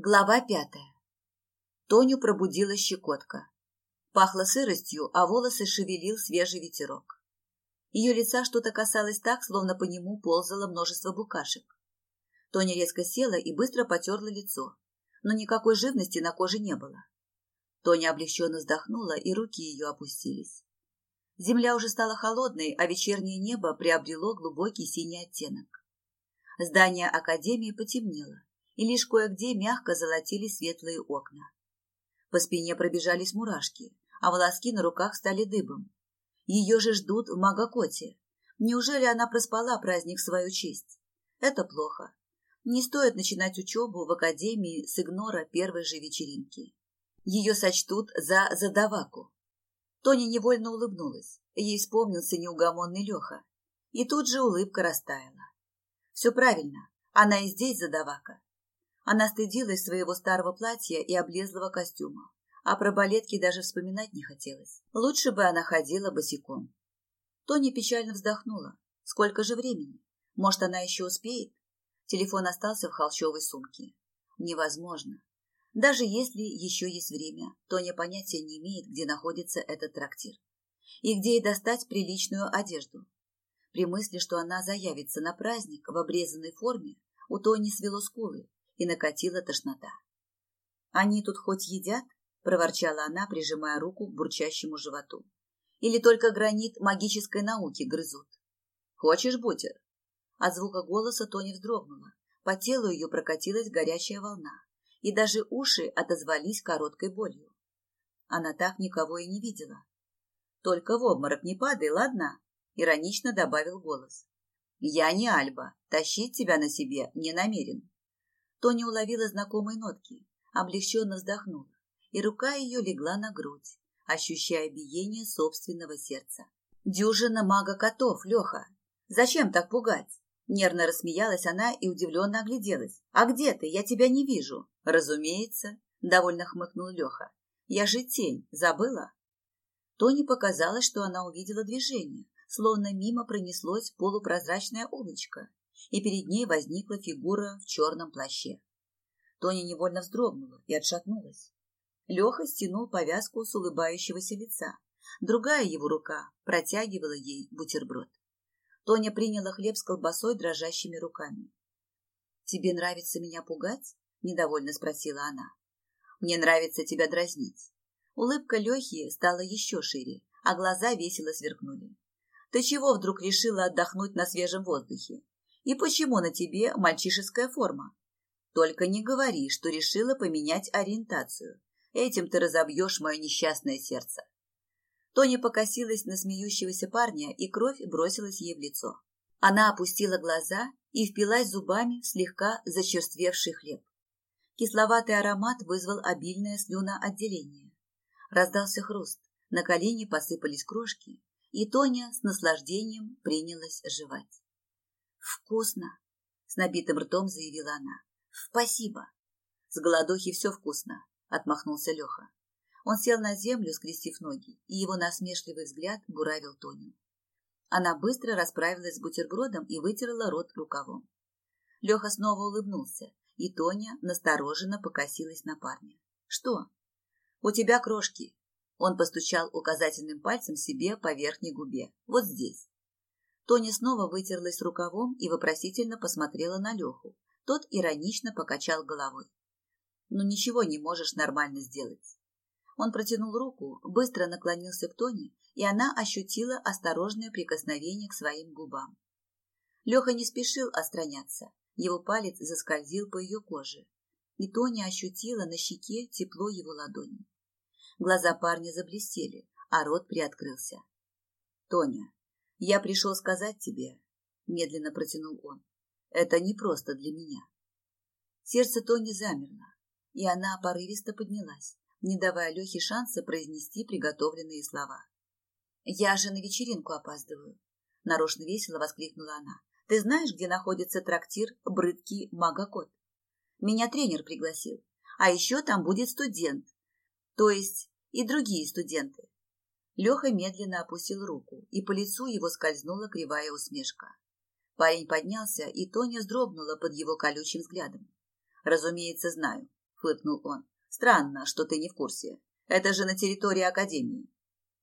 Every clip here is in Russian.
Глава пятая. Тоню пробудила щекотка. Пахло сыростью, а волосы шевелил свежий ветерок. Ее лица что-то касалось так, словно по нему ползало множество букашек. Тоня резко села и быстро потерла лицо, но никакой живности на коже не было. Тоня облегченно вздохнула, и руки ее опустились. Земля уже стала холодной, а вечернее небо приобрело глубокий синий оттенок. Здание Академии потемнело и лишь кое-где мягко золотили светлые окна. По спине пробежались мурашки, а волоски на руках стали дыбом. Ее же ждут в Магакоте. Неужели она проспала праздник в свою честь? Это плохо. Не стоит начинать учебу в академии с игнора первой же вечеринки. Ее сочтут за задаваку. Тоня невольно улыбнулась. Ей вспомнился неугомонный Леха. И тут же улыбка растаяла. Все правильно. Она и здесь задавака. Она стыдилась своего старого платья и облезлого костюма, а про балетки даже вспоминать не хотелось. Лучше бы она ходила босиком. Тони печально вздохнула. Сколько же времени? Может, она еще успеет? Телефон остался в холщовой сумке. Невозможно. Даже если еще есть время, Тоня понятия не имеет, где находится этот трактир. И где ей достать приличную одежду. При мысли, что она заявится на праздник в обрезанной форме, у Тони свело скулы, и накатила тошнота. «Они тут хоть едят?» – проворчала она, прижимая руку к бурчащему животу. «Или только гранит магической науки грызут?» «Хочешь бутер?» От звука голоса Тони вздрогнула. По телу ее прокатилась горячая волна, и даже уши отозвались короткой болью. Она так никого и не видела. «Только в обморок не падай, ладно?» – иронично добавил голос. «Я не Альба, тащить тебя на себе не намерен». Тоня уловила знакомые нотки, облегченно вздохнула, и рука ее легла на грудь, ощущая биение собственного сердца. «Дюжина мага-котов, Леха! Зачем так пугать?» Нервно рассмеялась она и удивленно огляделась. «А где ты? Я тебя не вижу». «Разумеется», — довольно хмыкнул Леха. «Я же тень. Забыла?» Тоне показалось, что она увидела движение, словно мимо пронеслось полупрозрачное облачко, и перед ней возникла фигура в черном плаще. Тоня невольно вздрогнула и отшатнулась. Леха стянул повязку с улыбающегося лица. Другая его рука протягивала ей бутерброд. Тоня приняла хлеб с колбасой дрожащими руками. «Тебе нравится меня пугать?» – недовольно спросила она. «Мне нравится тебя дразнить». Улыбка Лехи стала еще шире, а глаза весело сверкнули. «Ты чего вдруг решила отдохнуть на свежем воздухе? И почему на тебе мальчишеская форма? Только не говори, что решила поменять ориентацию. Этим ты разобьешь мое несчастное сердце. Тоня покосилась на смеющегося парня, и кровь бросилась ей в лицо. Она опустила глаза и впилась зубами в слегка зачерствевший хлеб. Кисловатый аромат вызвал обильное слюноотделение. Раздался хруст, на колени посыпались крошки, и Тоня с наслаждением принялась жевать. «Вкусно!» — с набитым ртом заявила она. «Спасибо!» «С голодухи все вкусно!» — отмахнулся Леха. Он сел на землю, скрестив ноги, и его насмешливый взгляд буравил Тоню. Она быстро расправилась с бутербродом и вытерла рот рукавом. Леха снова улыбнулся, и Тоня настороженно покосилась на парня. «Что?» «У тебя крошки». Он постучал указательным пальцем себе по верхней губе. «Вот здесь». Тоня снова вытерлась рукавом и вопросительно посмотрела на Леху. Тот иронично покачал головой. «Ну ничего не можешь нормально сделать». Он протянул руку, быстро наклонился к Тоне, и она ощутила осторожное прикосновение к своим губам. Леха не спешил отстраняться. Его палец заскользил по ее коже, и Тоня ощутила на щеке тепло его ладони. Глаза парня заблестели, а рот приоткрылся. «Тоня, «Я пришел сказать тебе», — медленно протянул он, — «это не просто для меня». Сердце Тони замерло, и она порывисто поднялась, не давая Лехе шанса произнести приготовленные слова. «Я же на вечеринку опаздываю», — нарочно весело воскликнула она. «Ты знаешь, где находится трактир «Брыдкий магокот»? Меня тренер пригласил, а еще там будет студент, то есть и другие студенты. Леха медленно опустил руку, и по лицу его скользнула кривая усмешка. Парень поднялся, и Тоня вздрогнула под его колючим взглядом. «Разумеется, знаю. фыркнул он. Странно, что ты не в курсе. Это же на территории Академии.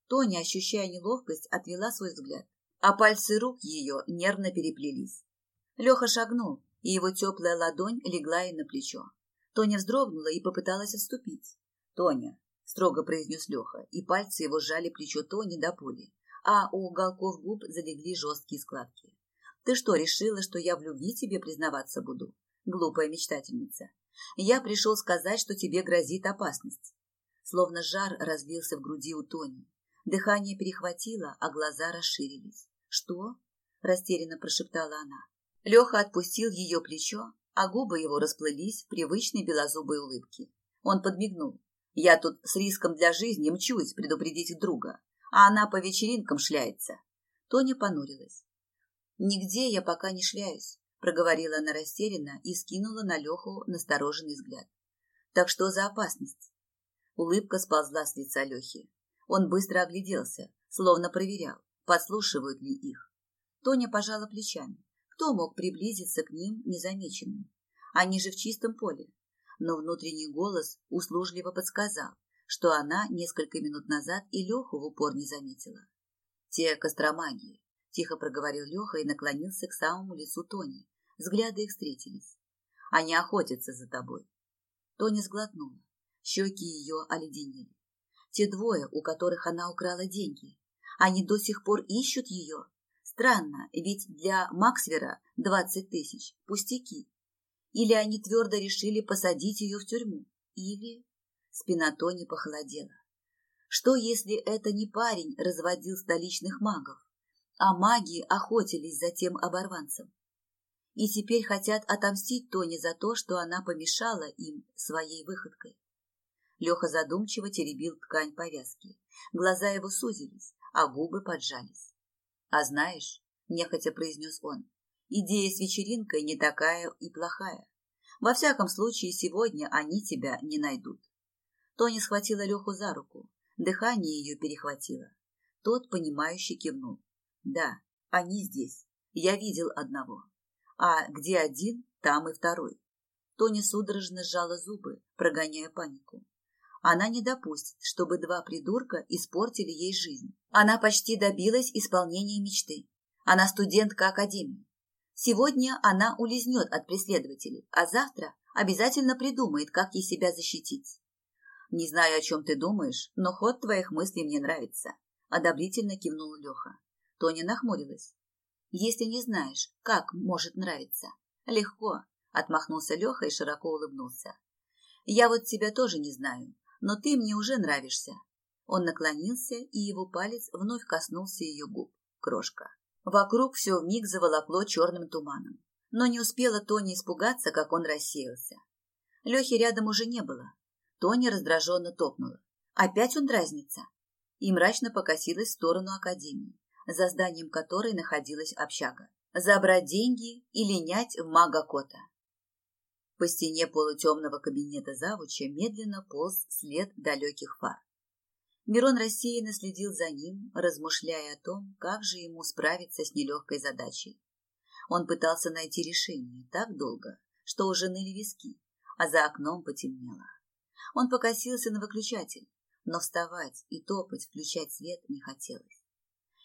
Тоня, ощущая неловкость, отвела свой взгляд, а пальцы рук ее нервно переплелись. Леха шагнул, и его теплая ладонь легла ей на плечо. Тоня вздрогнула и попыталась отступить. «Тоня», — строго произнес Леха, и пальцы его сжали плечо Тони до боли, а у уголков губ залегли жесткие складки. «Ты что, решила, что я в любви тебе признаваться буду? Глупая мечтательница. Я пришел сказать, что тебе грозит опасность». Словно жар разлился в груди у Тони. Дыхание перехватило, а глаза расширились. «Что?» – растерянно прошептала она. Леха отпустил ее плечо, а губы его расплылись в привычной белозубой улыбке. Он подмигнул. «Я тут с риском для жизни мчусь предупредить друга, а она по вечеринкам шляется». Тоня понурилась. «Нигде я пока не шляюсь», – проговорила она растерянно и скинула на Леху настороженный взгляд. «Так что за опасность?» Улыбка сползла с лица Лехи. Он быстро огляделся, словно проверял, подслушивают ли их. Тоня пожала плечами. Кто мог приблизиться к ним незамеченным? Они же в чистом поле. Но внутренний голос услужливо подсказал, что она несколько минут назад и Леху в упор не заметила. «Те костромагии», — тихо проговорил Леха и наклонился к самому лицу Тони. Взгляды их встретились. «Они охотятся за тобой». Тоня сглотнула. Щеки ее оледенели. Те двое, у которых она украла деньги. Они до сих пор ищут ее. Странно, ведь для Максвера двадцать тысяч – пустяки. Или они твердо решили посадить ее в тюрьму. Или... Спина Тони похолодела. Что, если это не парень разводил столичных магов, а маги охотились за тем оборванцем? И теперь хотят отомстить Тони за то, что она помешала им своей выходкой. Леха задумчиво теребил ткань повязки. Глаза его сузились, а губы поджались. «А знаешь, — нехотя произнес он, — идея с вечеринкой не такая и плохая. Во всяком случае, сегодня они тебя не найдут». Тони схватила Леху за руку. Дыхание ее перехватило. Тот, понимающе кивнул. «Да, они здесь. Я видел одного. А где один, там и второй». Тони судорожно сжала зубы, прогоняя панику. Она не допустит, чтобы два придурка испортили ей жизнь. Она почти добилась исполнения мечты. Она студентка академии. Сегодня она улизнет от преследователей, а завтра обязательно придумает, как ей себя защитить. Не знаю, о чем ты думаешь, но ход твоих мыслей мне нравится. Одобрительно кивнул Леха. Тоня нахмурилась. Если не знаешь, как может нравиться. Легко, отмахнулся Леха и широко улыбнулся. Я вот тебя тоже не знаю, но ты мне уже нравишься. Он наклонился, и его палец вновь коснулся ее губ. Крошка. Вокруг все вмиг заволокло черным туманом. Но не успела Тони испугаться, как он рассеялся. Лехи рядом уже не было. Тони раздраженно топнула. Опять он дразнится. И мрачно покосилась в сторону академии, за зданием которой находилась общага. Забрать деньги и линять в мага Кота. По стене полутемного кабинета завуча медленно полз след далеких фар. Мирон рассеянно следил за ним, размышляя о том, как же ему справиться с нелегкой задачей. Он пытался найти решение так долго, что уже ныли виски, а за окном потемнело. Он покосился на выключатель, но вставать и топать, включать свет не хотелось.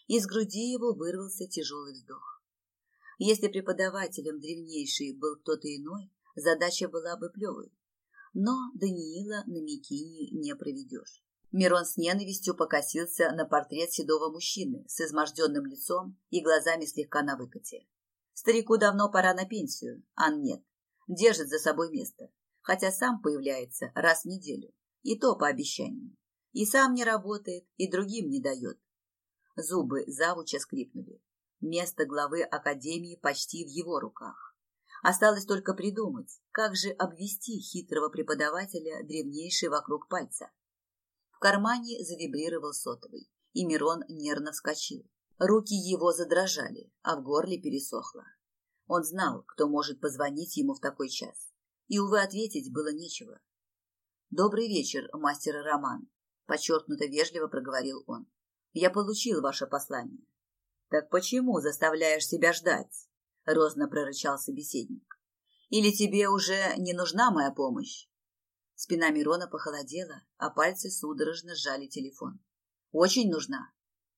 Из груди его вырвался тяжелый вздох. Если преподавателем древнейший был кто-то иной, задача была бы плевой. Но Даниила на Микине не проведешь. Мирон с ненавистью покосился на портрет седого мужчины с изможденным лицом и глазами слегка на выкате. Старику давно пора на пенсию, а нет. Держит за собой место, хотя сам появляется раз в неделю, и то по обещанию. И сам не работает, и другим не дает. Зубы завуча скрипнули. Место главы академии почти в его руках. Осталось только придумать, как же обвести хитрого преподавателя древнейший вокруг пальца. Кармане завибрировал сотовый, и Мирон нервно вскочил. Руки его задрожали, а в горле пересохло. Он знал, кто может позвонить ему в такой час. И, увы, ответить было нечего. «Добрый вечер, мастер Роман», — подчеркнуто вежливо проговорил он. «Я получил ваше послание». «Так почему заставляешь себя ждать?» — розно прорычал собеседник. «Или тебе уже не нужна моя помощь?» Спина Мирона похолодела, а пальцы судорожно сжали телефон. «Очень нужна.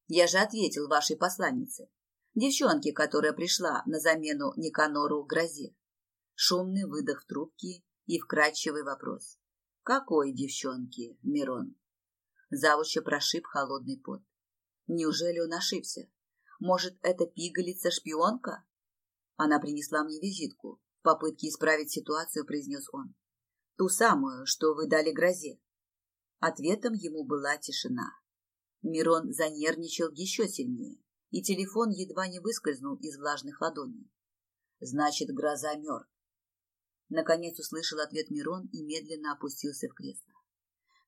Я же ответил вашей посланнице. Девчонке, которая пришла на замену Никанору Грозе. Шумный выдох в трубке и вкрадчивый вопрос. «Какой девчонке, Мирон?» Завуча прошиб холодный пот. Неужели он ошибся? Может, это пигалица-шпионка? Она принесла мне визитку. В попытке исправить ситуацию произнес он. Ту самую, что вы дали грозе. Ответом ему была тишина. Мирон занервничал еще сильнее, и телефон едва не выскользнул из влажных ладоней. Значит, гроза мертв. Наконец услышал ответ Мирон и медленно опустился в кресло.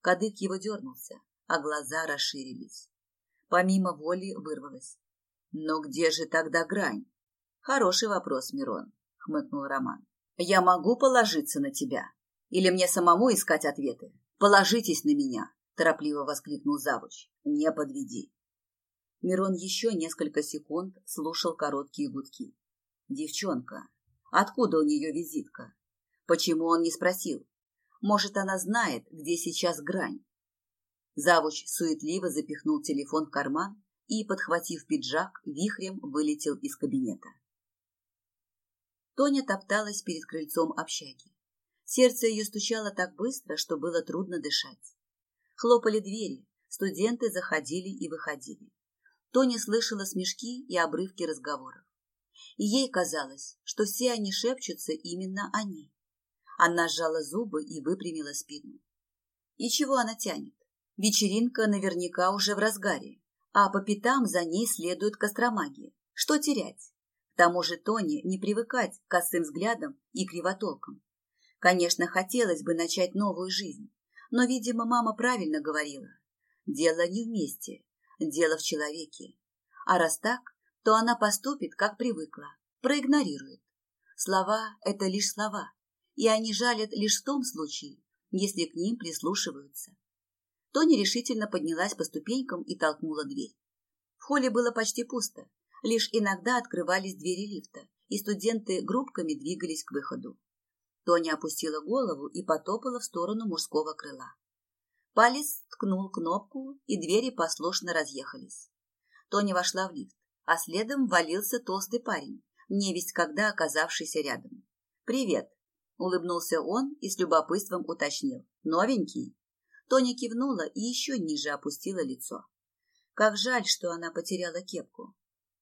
Кадык его дернулся, а глаза расширились. Помимо воли вырвалось. Но где же тогда грань? Хороший вопрос, Мирон, хмыкнул Роман. Я могу положиться на тебя? Или мне самому искать ответы? Положитесь на меня, торопливо воскликнул Завуч. Не подведи. Мирон еще несколько секунд слушал короткие гудки. Девчонка. Откуда у нее визитка? Почему он не спросил? Может, она знает, где сейчас грань? Завуч суетливо запихнул телефон в карман и, подхватив пиджак, вихрем вылетел из кабинета. Тоня топталась перед крыльцом общаги. Сердце ее стучало так быстро, что было трудно дышать. Хлопали двери, студенты заходили и выходили. Тоня слышала смешки и обрывки разговоров. И ей казалось, что все они шепчутся именно они. Она сжала зубы и выпрямила спину. И чего она тянет? Вечеринка наверняка уже в разгаре, а по пятам за ней следует костромагия. Что терять? К тому же Тони не привыкать к косым взглядам и кривотолкам. Конечно, хотелось бы начать новую жизнь, но, видимо, мама правильно говорила. Дело не вместе, дело в человеке. А раз так, то она поступит, как привыкла, проигнорирует. Слова – это лишь слова, и они жалят лишь в том случае, если к ним прислушиваются. Тоня решительно поднялась по ступенькам и толкнула дверь. В холле было почти пусто. Лишь иногда открывались двери лифта, и студенты группками двигались к выходу. Тоня опустила голову и потопала в сторону мужского крыла. Палец ткнул кнопку, и двери послушно разъехались. Тоня вошла в лифт, а следом валился толстый парень, невесть когда оказавшийся рядом. «Привет!» — улыбнулся он и с любопытством уточнил. «Новенький?» Тоня кивнула и еще ниже опустила лицо. Как жаль, что она потеряла кепку.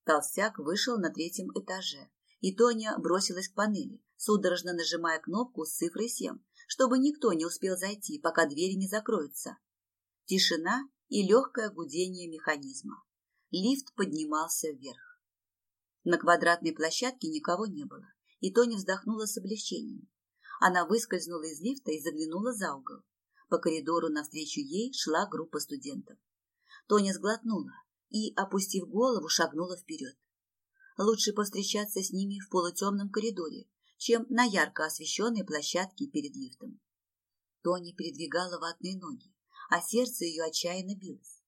Толстяк вышел на третьем этаже, и Тоня бросилась к панели, судорожно нажимая кнопку с цифрой 7, чтобы никто не успел зайти, пока двери не закроются. Тишина и легкое гудение механизма. Лифт поднимался вверх. На квадратной площадке никого не было, и Тоня вздохнула с облегчением. Она выскользнула из лифта и заглянула за угол. По коридору навстречу ей шла группа студентов. Тоня сглотнула и, опустив голову, шагнула вперед. Лучше повстречаться с ними в полутемном коридоре, чем на ярко освещенной площадке перед лифтом. Тоня передвигала ватные ноги, а сердце ее отчаянно билось.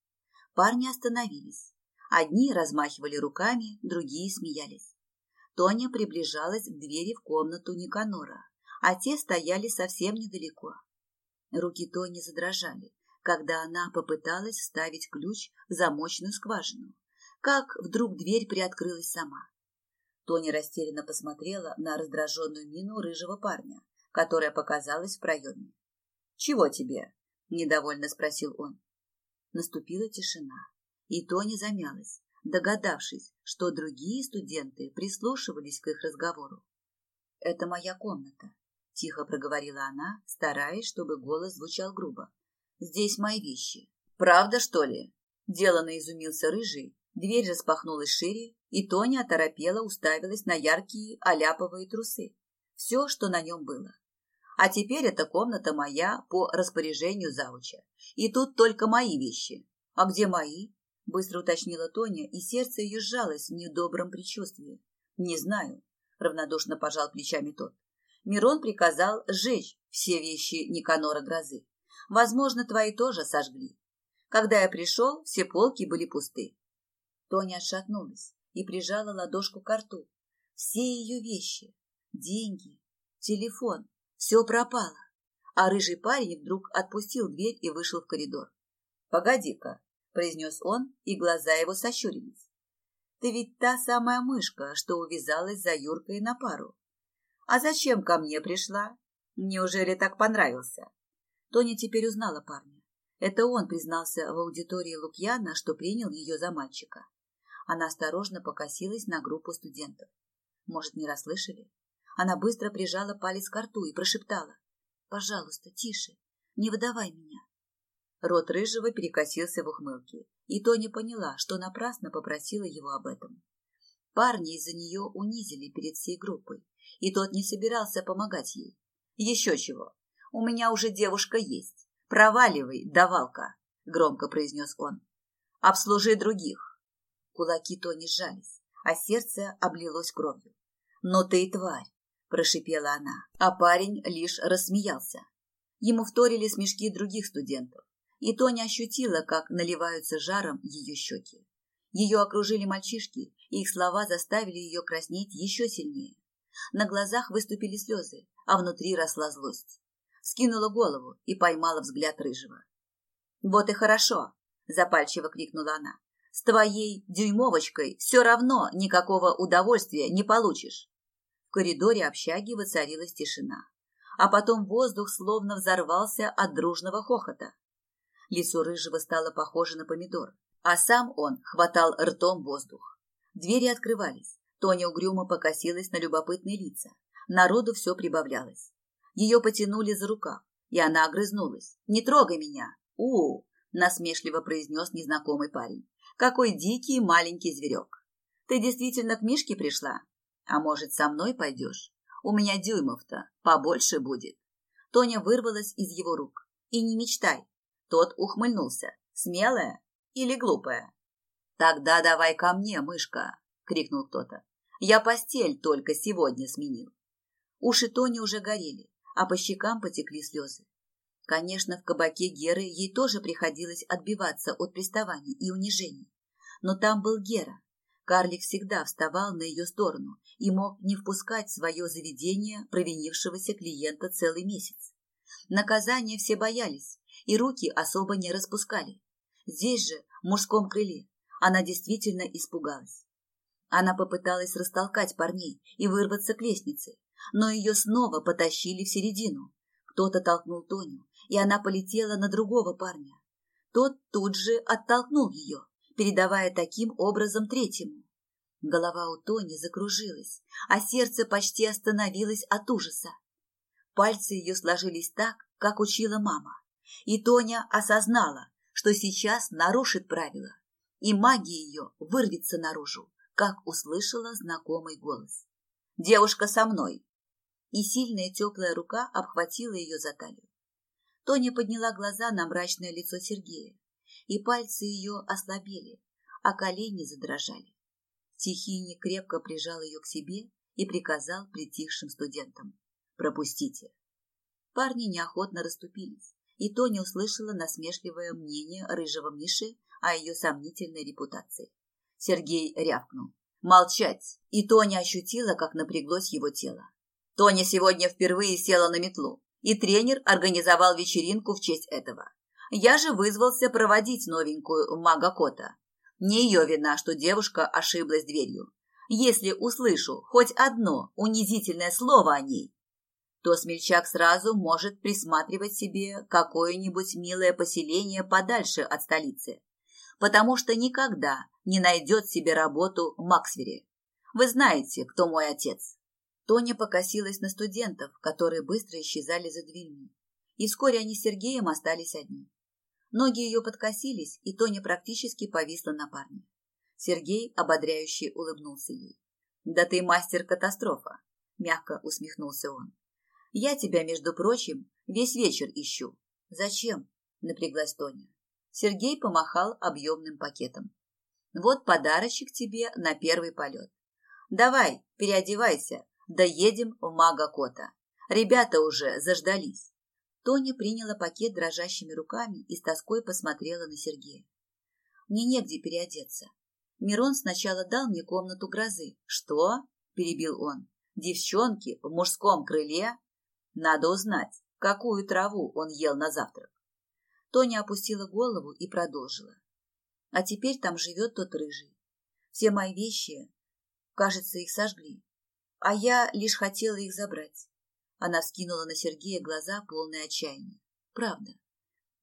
Парни остановились. Одни размахивали руками, другие смеялись. Тоня приближалась к двери в комнату Никанора, а те стояли совсем недалеко. Руки Тони задрожали, когда она попыталась вставить ключ в замочную скважину. Как вдруг дверь приоткрылась сама. Тони растерянно посмотрела на раздраженную мину рыжего парня, которая показалась в проеме. «Чего тебе?» – недовольно спросил он. Наступила тишина, и Тони замялась, догадавшись, что другие студенты прислушивались к их разговору. «Это моя комната», Тихо проговорила она, стараясь, чтобы голос звучал грубо. «Здесь мои вещи». «Правда, что ли?» Делано изумился рыжий. Дверь распахнулась шире, и Тоня оторопела уставилась на яркие аляповые трусы. Все, что на нем было. А теперь эта комната моя по распоряжению завуча. И тут только мои вещи. А где мои? Быстро уточнила Тоня, и сердце ее сжалось в недобром предчувствии. Не знаю, равнодушно пожал плечами тот. Мирон приказал сжечь все вещи Никанора Грозы. Возможно, твои тоже сожгли. Когда я пришел, все полки были пусты. Тоня отшатнулась и прижала ладошку к рту. Все ее вещи, деньги, телефон, все пропало. а рыжий парень вдруг отпустил дверь и вышел в коридор. «Погоди-ка», — произнес он, и глаза его сощурились. «Ты ведь та самая мышка, что увязалась за Юркой на пару. А зачем ко мне пришла? Неужели так понравился?» Тоня теперь узнала парня. Это он признался в аудитории Лукьяна, что принял ее за мальчика. Она осторожно покосилась на группу студентов. Может, не расслышали? Она быстро прижала палец к рту и прошептала. «Пожалуйста, тише, не выдавай меня». Рот Рыжего перекосился в ухмылке, и Тоня поняла, что напрасно попросила его об этом. Парни из-за нее унизили перед всей группой, и тот не собирался помогать ей. «Еще чего, у меня уже девушка есть. Проваливай, давалка», — громко произнес он. «Обслужи других». Кулаки Тони сжались, а сердце облилось кровью. «Но ты и тварь!» – прошипела она, а парень лишь рассмеялся. Ему вторили смешки других студентов, и Тоня ощутила, как наливаются жаром ее щеки. Ее окружили мальчишки, и их слова заставили ее краснеть еще сильнее. На глазах выступили слезы, а внутри росла злость. Скинула голову и поймала взгляд рыжего. «Вот и хорошо!» – запальчиво крикнула она. «С твоей дюймовочкой все равно никакого удовольствия не получишь коридоре общаги воцарилась тишина. А потом воздух словно взорвался от дружного хохота. Лицо рыжего стало похоже на помидор, а сам он хватал ртом воздух. Двери открывались. Тоня угрюмо покосилась на любопытные лица. Народу все прибавлялось. Ее потянули за рукав, и она огрызнулась. «Не трогай меня!» у, -у, -у насмешливо произнес незнакомый парень. «Какой дикий маленький зверек! Ты действительно к Мишке пришла?» А может, со мной пойдешь? У меня дюймов-то побольше будет. Тоня вырвалась из его рук. И не мечтай. Тот ухмыльнулся. Смелая или глупая? Тогда давай ко мне, мышка, крикнул кто-то. Я постель только сегодня сменил. Уши Тони уже горели, а по щекам потекли слезы. Конечно, в кабаке Геры ей тоже приходилось отбиваться от приставаний и унижений. Но там был Гера, Карлик всегда вставал на ее сторону и мог не впускать в свое заведение провинившегося клиента целый месяц. Наказания все боялись и руки особо не распускали. Здесь же, в мужском крыле, она действительно испугалась. Она попыталась растолкать парней и вырваться к лестнице, но ее снова потащили в середину. Кто-то толкнул Тоню, и она полетела на другого парня. Тот тут же оттолкнул ее передавая таким образом третьему. Голова у Тони закружилась, а сердце почти остановилось от ужаса. Пальцы ее сложились так, как учила мама, и Тоня осознала, что сейчас нарушит правила, и магия ее вырвется наружу, как услышала знакомый голос. «Девушка со мной!» И сильная теплая рука обхватила ее за талию. Тоня подняла глаза на мрачное лицо Сергея и пальцы ее ослабели, а колени задрожали. Тихиня крепко прижал ее к себе и приказал притихшим студентам «Пропустите». Парни неохотно расступились, и Тоня услышала насмешливое мнение рыжего Миши о ее сомнительной репутации. Сергей рявкнул. «Молчать!» И Тоня ощутила, как напряглось его тело. Тоня сегодня впервые села на метлу, и тренер организовал вечеринку в честь этого. Я же вызвался проводить новенькую мага Кота. Не ее вина, что девушка ошиблась дверью. Если услышу хоть одно унизительное слово о ней, то смельчак сразу может присматривать себе какое-нибудь милое поселение подальше от столицы, потому что никогда не найдет себе работу в Максвере. Вы знаете, кто мой отец. Тоня покосилась на студентов, которые быстро исчезали за дверьми, и вскоре они с Сергеем остались одни. Ноги ее подкосились, и Тоня практически повисла на парне. Сергей ободряюще улыбнулся ей. «Да ты мастер-катастрофа!» – мягко усмехнулся он. «Я тебя, между прочим, весь вечер ищу». «Зачем?» – напряглась Тоня. Сергей помахал объемным пакетом. «Вот подарочек тебе на первый полет. Давай, переодевайся, доедем в Мага-Кота. Ребята уже заждались». Тоня приняла пакет дрожащими руками и с тоской посмотрела на Сергея. «Мне негде переодеться. Мирон сначала дал мне комнату грозы». «Что?» – перебил он. «Девчонки в мужском крыле? Надо узнать, какую траву он ел на завтрак. Тоня опустила голову и продолжила. А теперь там живет тот рыжий. Все мои вещи, кажется, их сожгли. А я лишь хотела их забрать. Она скинула на Сергея глаза, полные отчаяния. Правда.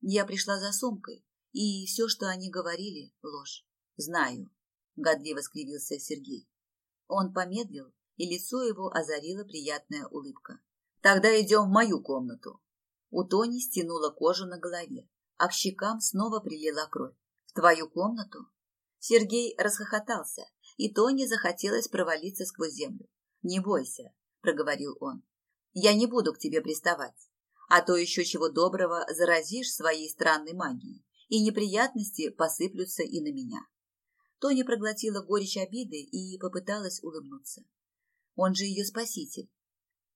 Я пришла за сумкой, и все, что они говорили, ложь. Знаю, годливо скривился Сергей. Он помедлил, и лицо его озарила приятная улыбка. Тогда идем в мою комнату. У Тони стянула кожу на голове, а к щекам снова прилила кровь. В твою комнату? Сергей расхохотался, и Тони захотелось провалиться сквозь землю. Не бойся, проговорил он. Я не буду к тебе приставать, а то еще чего доброго заразишь своей странной магией, и неприятности посыплются и на меня. Тони проглотила горечь обиды и попыталась улыбнуться. Он же ее спаситель.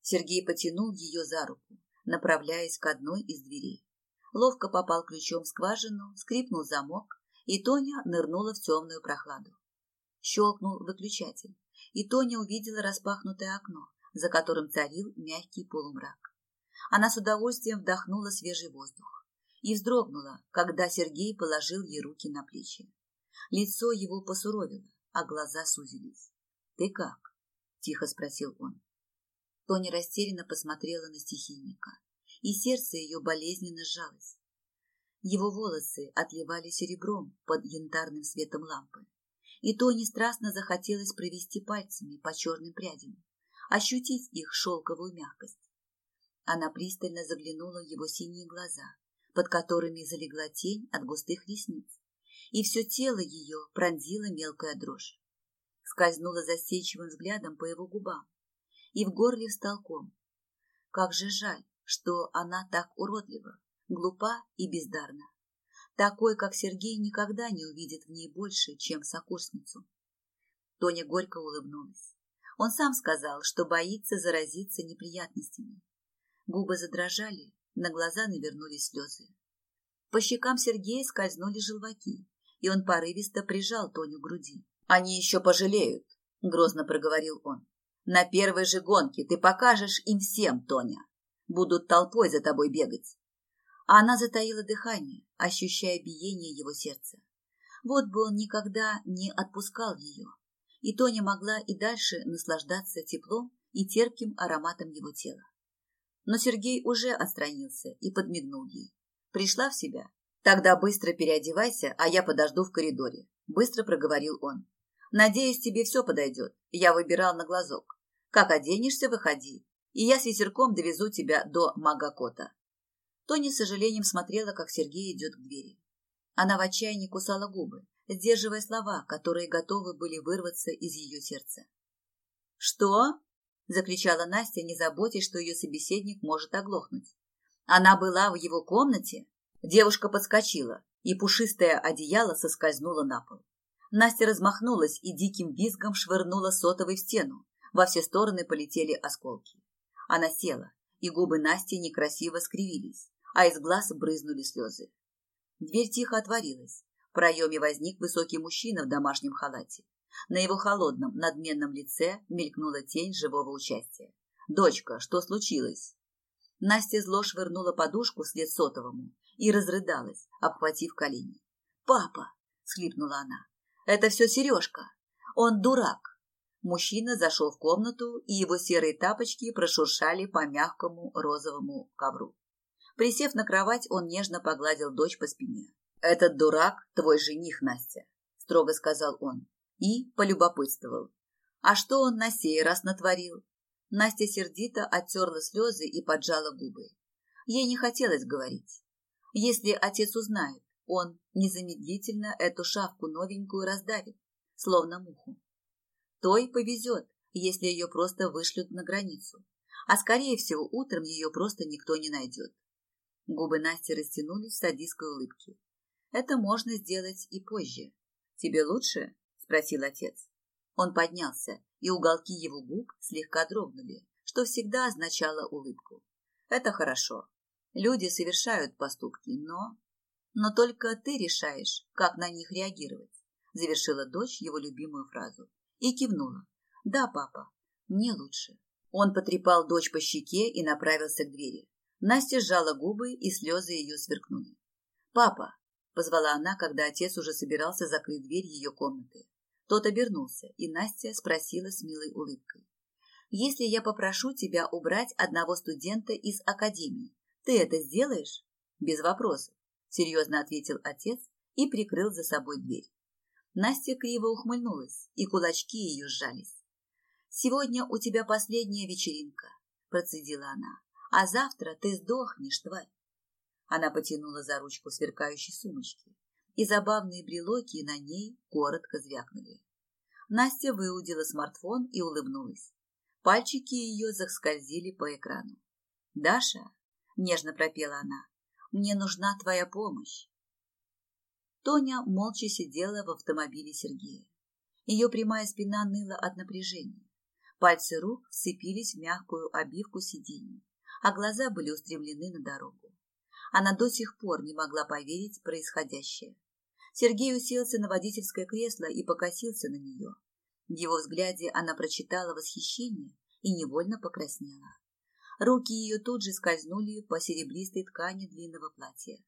Сергей потянул ее за руку, направляясь к одной из дверей. Ловко попал ключом в скважину, скрипнул замок, и Тоня нырнула в темную прохладу. Щелкнул выключатель, и Тоня увидела распахнутое окно, за которым царил мягкий полумрак. Она с удовольствием вдохнула свежий воздух и вздрогнула, когда Сергей положил ей руки на плечи. Лицо его посуровило, а глаза сузились. «Ты как?» – тихо спросил он. Тоня растерянно посмотрела на стихийника, и сердце ее болезненно сжалось. Его волосы отливали серебром под янтарным светом лампы, и Тоне страстно захотелось провести пальцами по черным прядям, ощутить их шелковую мягкость. Она пристально заглянула в его синие глаза, под которыми залегла тень от густых ресниц, и все тело ее пронзила мелкая дрожь. Скользнула застенчивым взглядом по его губам, и в горле встал ком. Как же жаль, что она так уродлива, глупа и бездарна. Такой, как Сергей, никогда не увидит в ней больше, чем сокурсницу. Тоня горько улыбнулась. Он сам сказал, что боится заразиться неприятностями. Губы задрожали, на глаза навернулись слезы. По щекам Сергея скользнули желваки, и он порывисто прижал Тоню к груди. «Они еще пожалеют», — грозно проговорил он. На первой же гонке ты покажешь им всем, Тоня. Будут толпой за тобой бегать. А она затаила дыхание, ощущая биение его сердца. Вот бы он никогда не отпускал ее, и Тоня могла и дальше наслаждаться теплом и терпким ароматом его тела. Но Сергей уже отстранился и подмигнул ей. Пришла в себя? Тогда быстро переодевайся, а я подожду в коридоре. Быстро проговорил он. Надеюсь, тебе все подойдет. Я выбирал на глазок. Как оденешься, выходи, и я с ветерком довезу тебя до Магакота. Тони с сожалением смотрела, как Сергей идет к двери. Она в отчаянии кусала губы, сдерживая слова, которые готовы были вырваться из ее сердца. «Что?» – закричала Настя, не заботясь, что ее собеседник может оглохнуть. Она была в его комнате? Девушка подскочила, и пушистое одеяло соскользнуло на пол. Настя размахнулась и диким визгом швырнула сотовой в стену, во все стороны полетели осколки. Она села, и губы Насти некрасиво скривились, а из глаз брызнули слезы. Дверь тихо отворилась. В проеме возник высокий мужчина в домашнем халате. На его холодном, надменном лице мелькнула тень живого участия. «Дочка, что случилось?» Настя зло швырнула подушку вслед сотовому и разрыдалась, обхватив колени. «Папа!» – схлипнула она. «Это все Сережка! Он дурак! Мужчина зашел в комнату, и его серые тапочки прошуршали по мягкому розовому ковру. Присев на кровать, он нежно погладил дочь по спине. «Этот дурак – твой жених, Настя», – строго сказал он. И полюбопытствовал. «А что он на сей раз натворил?» Настя сердито оттерла слезы и поджала губы. Ей не хотелось говорить. Если отец узнает, он незамедлительно эту шавку новенькую раздавит, словно муху. Той повезет, если ее просто вышлют на границу. А скорее всего, утром ее просто никто не найдет. Губы Насти растянулись в садистской улыбке. Это можно сделать и позже. Тебе лучше? Спросил отец. Он поднялся, и уголки его губ слегка дрогнули, что всегда означало улыбку. Это хорошо. Люди совершают поступки, но... Но только ты решаешь, как на них реагировать, завершила дочь его любимую фразу и кивнула. «Да, папа, мне лучше». Он потрепал дочь по щеке и направился к двери. Настя сжала губы, и слезы ее сверкнули. «Папа!» – позвала она, когда отец уже собирался закрыть дверь ее комнаты. Тот обернулся, и Настя спросила с милой улыбкой. «Если я попрошу тебя убрать одного студента из академии, ты это сделаешь?» «Без вопросов», – серьезно ответил отец и прикрыл за собой дверь. Настя криво ухмыльнулась, и кулачки ее сжались. «Сегодня у тебя последняя вечеринка», – процедила она. «А завтра ты сдохнешь, тварь». Она потянула за ручку сверкающей сумочки, и забавные брелоки на ней коротко звякнули. Настя выудила смартфон и улыбнулась. Пальчики ее заскользили по экрану. «Даша», — нежно пропела она, — «мне нужна твоя помощь». Тоня молча сидела в автомобиле Сергея. Ее прямая спина ныла от напряжения. Пальцы рук вцепились в мягкую обивку сиденья, а глаза были устремлены на дорогу. Она до сих пор не могла поверить в происходящее. Сергей уселся на водительское кресло и покосился на нее. В его взгляде она прочитала восхищение и невольно покраснела. Руки ее тут же скользнули по серебристой ткани длинного платья,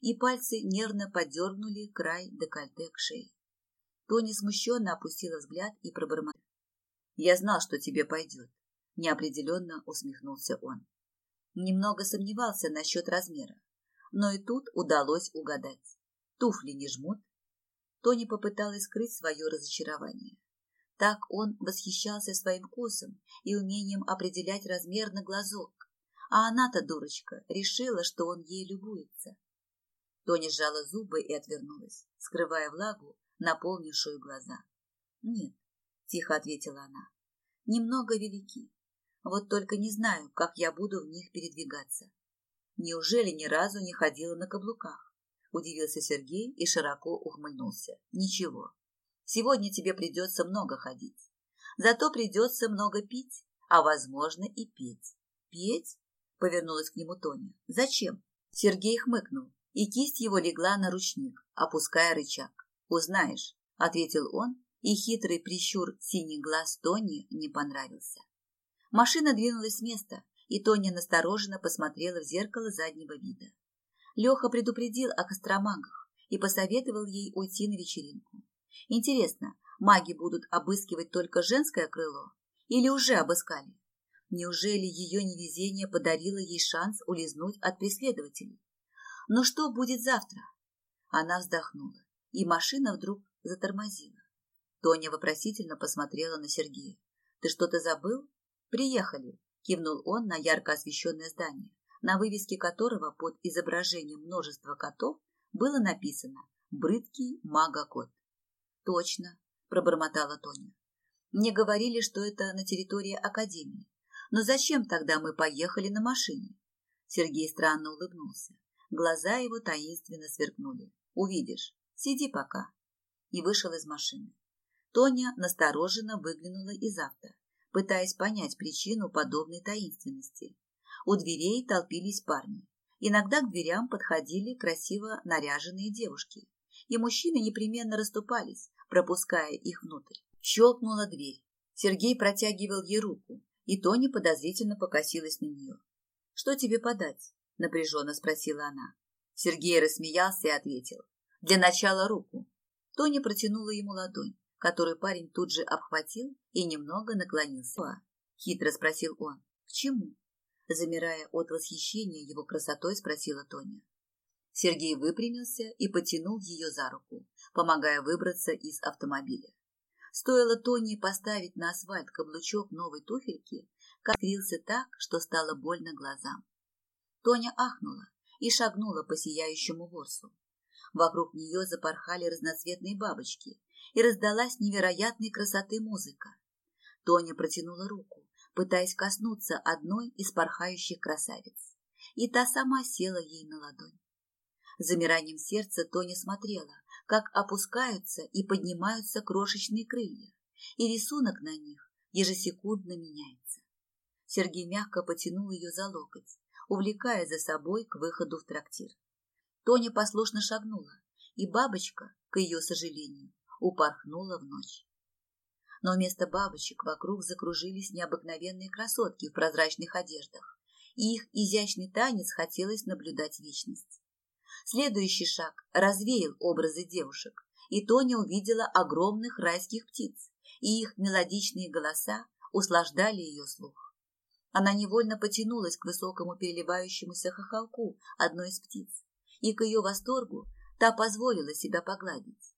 и пальцы нервно подернули край декольте к шее. Тони смущенно опустила взгляд и пробормотала. Я знал, что тебе пойдет. Неопределенно усмехнулся он. Немного сомневался насчет размера, но и тут удалось угадать. Туфли не жмут. Тони попыталась скрыть свое разочарование. Так он восхищался своим вкусом и умением определять размер на глазок, а она-то, дурочка, решила, что он ей любуется. Тони сжала зубы и отвернулась, скрывая влагу, наполнившую глаза. «Нет, — тихо ответила она. «Немного велики. Вот только не знаю, как я буду в них передвигаться». «Неужели ни разу не ходила на каблуках?» — удивился Сергей и широко ухмыльнулся. «Ничего. Сегодня тебе придется много ходить. Зато придется много пить, а, возможно, и петь». «Петь?» — повернулась к нему Тоня. «Зачем?» Сергей хмыкнул, и кисть его легла на ручник, опуская рычаг. «Узнаешь», — ответил он и хитрый прищур синих глаз Тони не понравился. Машина двинулась с места, и Тоня настороженно посмотрела в зеркало заднего вида. Леха предупредил о костромагах и посоветовал ей уйти на вечеринку. Интересно, маги будут обыскивать только женское крыло или уже обыскали? Неужели ее невезение подарило ей шанс улизнуть от преследователей? Но что будет завтра? Она вздохнула, и машина вдруг затормозила. Тоня вопросительно посмотрела на Сергея. «Ты что-то забыл?» «Приехали», – кивнул он на ярко освещенное здание, на вывеске которого под изображением множества котов было написано «Брыдкий магокот». «Точно», – пробормотала Тоня. «Мне говорили, что это на территории Академии. Но зачем тогда мы поехали на машине?» Сергей странно улыбнулся. Глаза его таинственно сверкнули. «Увидишь. Сиди пока». И вышел из машины. Тоня настороженно выглянула из авто, пытаясь понять причину подобной таинственности. У дверей толпились парни. Иногда к дверям подходили красиво наряженные девушки, и мужчины непременно расступались, пропуская их внутрь. Щелкнула дверь. Сергей протягивал ей руку, и Тоня подозрительно покосилась на нее. «Что тебе подать?» – напряженно спросила она. Сергей рассмеялся и ответил. «Для начала руку». Тоня протянула ему ладонь который парень тут же обхватил и немного наклонился. Хитро спросил он. К чему? Замирая от восхищения его красотой, спросила Тоня. Сергей выпрямился и потянул ее за руку, помогая выбраться из автомобиля. Стоило Тоне поставить на асфальт каблучок новой туфельки, как крился так, что стало больно глазам. Тоня ахнула и шагнула по сияющему ворсу. Вокруг нее запорхали разноцветные бабочки, и раздалась невероятной красоты музыка. Тоня протянула руку, пытаясь коснуться одной из порхающих красавиц, и та сама села ей на ладонь. Замиранием сердца Тоня смотрела, как опускаются и поднимаются крошечные крылья, и рисунок на них ежесекундно меняется. Сергей мягко потянул ее за локоть, увлекая за собой к выходу в трактир. Тоня послушно шагнула, и бабочка, к ее сожалению, упорхнула в ночь. Но вместо бабочек вокруг закружились необыкновенные красотки в прозрачных одеждах, и их изящный танец хотелось наблюдать вечность. Следующий шаг развеял образы девушек, и Тоня увидела огромных райских птиц, и их мелодичные голоса услаждали ее слух. Она невольно потянулась к высокому переливающемуся хохолку одной из птиц, и к ее восторгу та позволила себя погладить.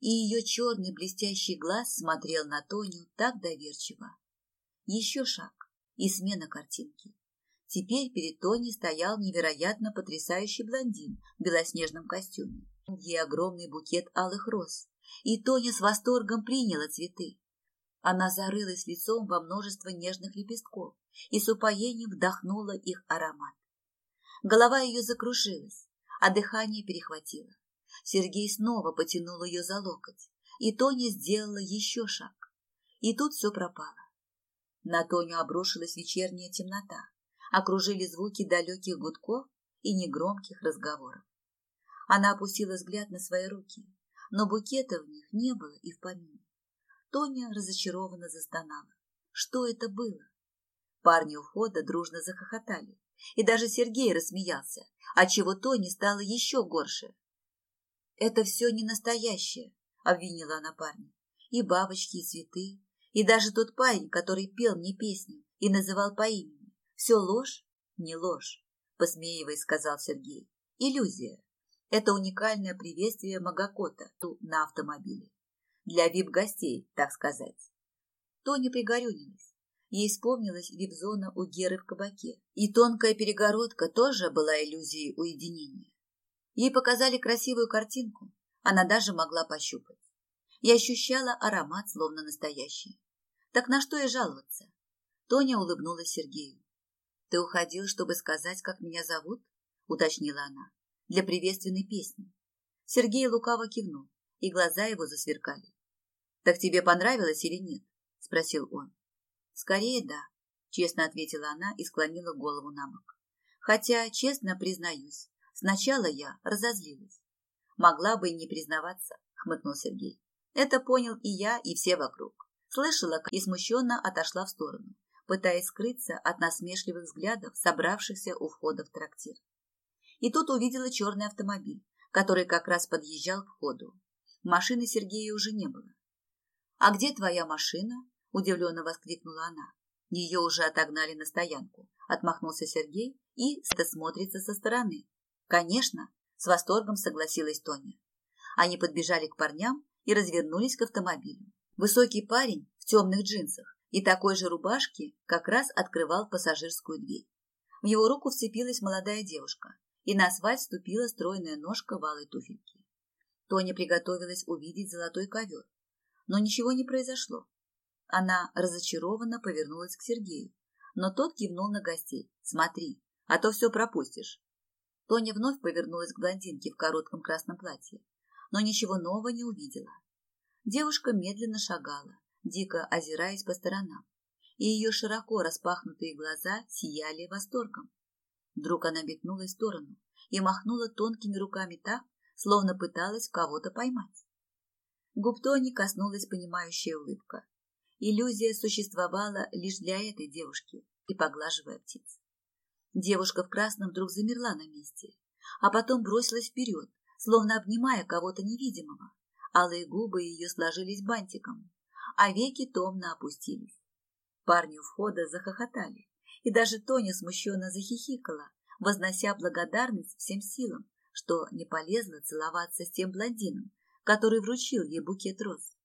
И ее черный блестящий глаз смотрел на Тоню так доверчиво. Еще шаг и смена картинки. Теперь перед Тони стоял невероятно потрясающий блондин в белоснежном костюме. Ей огромный букет алых роз, и Тоня с восторгом приняла цветы. Она зарылась лицом во множество нежных лепестков и с упоением вдохнула их аромат. Голова ее закружилась, а дыхание перехватило. Сергей снова потянул ее за локоть, и Тоня сделала еще шаг. И тут все пропало. На Тоню обрушилась вечерняя темнота, окружили звуки далеких гудков и негромких разговоров. Она опустила взгляд на свои руки, но букета в них не было и в помине. Тоня разочарованно застонала. Что это было? Парни у входа дружно захохотали, и даже Сергей рассмеялся, отчего Тони стало еще горше. «Это все не настоящее», — обвинила она парня. «И бабочки, и цветы, и даже тот парень, который пел мне песню и называл по имени. Все ложь? Не ложь», — посмеиваясь, сказал Сергей. «Иллюзия. Это уникальное приветствие Магакота на автомобиле. Для вип-гостей, так сказать». Тоня пригорюнилась. Ей вспомнилась вип-зона у Геры в кабаке. И тонкая перегородка тоже была иллюзией уединения. Ей показали красивую картинку, она даже могла пощупать. И ощущала аромат, словно настоящий. Так на что и жаловаться? Тоня улыбнулась Сергею. «Ты уходил, чтобы сказать, как меня зовут?» — уточнила она. «Для приветственной песни». Сергей лукаво кивнул, и глаза его засверкали. «Так тебе понравилось или нет?» — спросил он. «Скорее да», — честно ответила она и склонила голову на бок. «Хотя, честно признаюсь, Сначала я разозлилась. Могла бы и не признаваться, хмыкнул Сергей. Это понял и я, и все вокруг. Слышала и смущенно отошла в сторону, пытаясь скрыться от насмешливых взглядов, собравшихся у входа в трактир. И тут увидела черный автомобиль, который как раз подъезжал к входу. Машины Сергея уже не было. «А где твоя машина?» – удивленно воскликнула она. Ее уже отогнали на стоянку. Отмахнулся Сергей и это смотрится со стороны. Конечно, с восторгом согласилась Тоня. Они подбежали к парням и развернулись к автомобилю. Высокий парень в темных джинсах и такой же рубашке как раз открывал пассажирскую дверь. В его руку вцепилась молодая девушка, и на асфальт ступила стройная ножка в алой туфельки. Тоня приготовилась увидеть золотой ковер, но ничего не произошло. Она разочарованно повернулась к Сергею, но тот кивнул на гостей. «Смотри, а то все пропустишь. Тоня вновь повернулась к блондинке в коротком красном платье, но ничего нового не увидела. Девушка медленно шагала, дико озираясь по сторонам, и ее широко распахнутые глаза сияли восторгом. Вдруг она метнулась в сторону и махнула тонкими руками так, словно пыталась кого-то поймать. Губ Тони коснулась понимающая улыбка. Иллюзия существовала лишь для этой девушки и поглаживая птиц. Девушка в красном вдруг замерла на месте, а потом бросилась вперед, словно обнимая кого-то невидимого. Алые губы ее сложились бантиком, а веки томно опустились. Парни у входа захохотали, и даже Тоня смущенно захихикала, вознося благодарность всем силам, что не полезла целоваться с тем блондином, который вручил ей букет роз.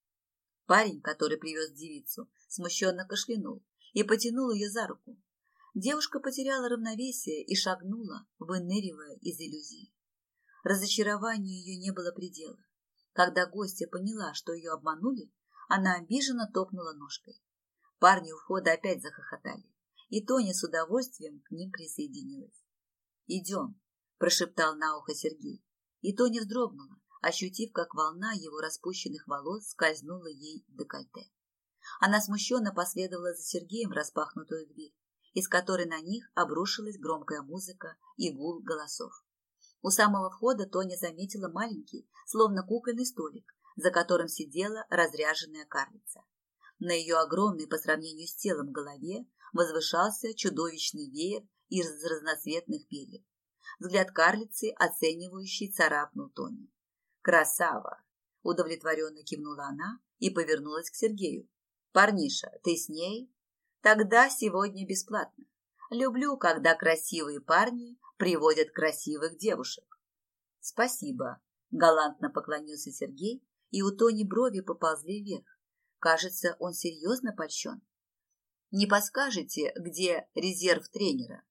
Парень, который привез девицу, смущенно кашлянул и потянул ее за руку, Девушка потеряла равновесие и шагнула, выныривая из иллюзии. Разочарованию ее не было предела. Когда гостья поняла, что ее обманули, она обиженно топнула ножкой. Парни у входа опять захохотали, и Тоня с удовольствием к ним присоединилась. «Идем», – прошептал на ухо Сергей, и Тоня вздрогнула, ощутив, как волна его распущенных волос скользнула ей в декольте. Она смущенно последовала за Сергеем в распахнутую дверь из которой на них обрушилась громкая музыка и гул голосов. У самого входа Тоня заметила маленький, словно кукольный столик, за которым сидела разряженная карлица. На ее огромной по сравнению с телом голове возвышался чудовищный веер из разноцветных перьев. Взгляд карлицы, оценивающий, царапнул Тоню. «Красава!» – удовлетворенно кивнула она и повернулась к Сергею. «Парниша, ты с ней?» «Тогда сегодня бесплатно. Люблю, когда красивые парни приводят красивых девушек». «Спасибо», – галантно поклонился Сергей, и у Тони брови поползли вверх. Кажется, он серьезно польщен. «Не подскажете, где резерв тренера?»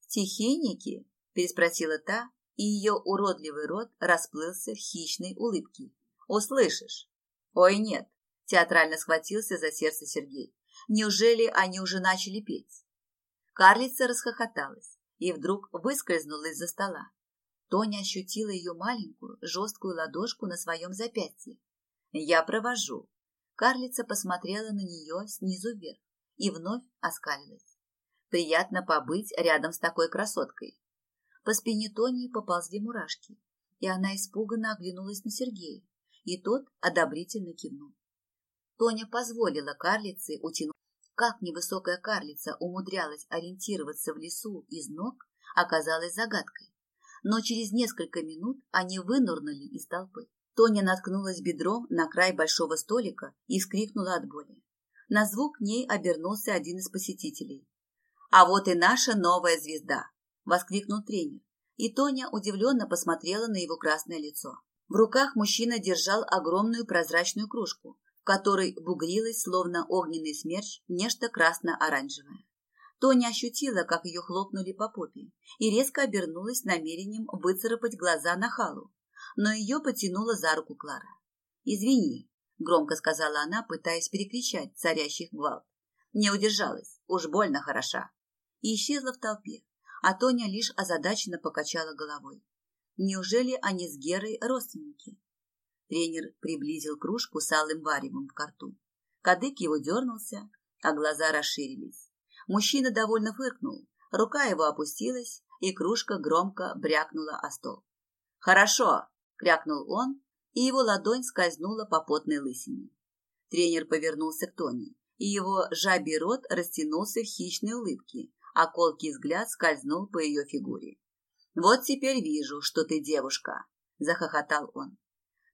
«Стихийники?» – переспросила та, и ее уродливый рот расплылся в хищной улыбке. «Услышишь?» «Ой, нет!» – театрально схватился за сердце Сергей. «Неужели они уже начали петь?» Карлица расхохоталась и вдруг выскользнула из-за стола. Тоня ощутила ее маленькую, жесткую ладошку на своем запястье. «Я провожу». Карлица посмотрела на нее снизу вверх и вновь оскалилась. «Приятно побыть рядом с такой красоткой». По спине Тони поползли мурашки, и она испуганно оглянулась на Сергея, и тот одобрительно кивнул. Тоня позволила карлице утянуть. Как невысокая карлица умудрялась ориентироваться в лесу из ног, оказалась загадкой. Но через несколько минут они вынурнули из толпы. Тоня наткнулась бедром на край большого столика и вскрикнула от боли. На звук ней обернулся один из посетителей. «А вот и наша новая звезда!» – воскликнул тренер, и Тоня удивленно посмотрела на его красное лицо. В руках мужчина держал огромную прозрачную кружку, которой бугрилось, словно огненный смерч, нечто красно-оранжевое. Тоня ощутила, как ее хлопнули по попе, и резко обернулась с намерением выцарапать глаза на халу но ее потянула за руку Клара. «Извини», — громко сказала она, пытаясь перекричать царящих гвалт. Не удержалась, уж больно хороша. И исчезла в толпе, а Тоня лишь озадаченно покачала головой. Неужели они с Герой родственники? Тренер приблизил кружку с алым варевом в карту. Кадык его дернулся, а глаза расширились. Мужчина довольно фыркнул, рука его опустилась, и кружка громко брякнула о стол. «Хорошо!» — крякнул он, и его ладонь скользнула по потной лысине. Тренер повернулся к Тони, и его жабий рот растянулся в хищной улыбке, а колкий взгляд скользнул по ее фигуре. «Вот теперь вижу, что ты девушка!» — захохотал он.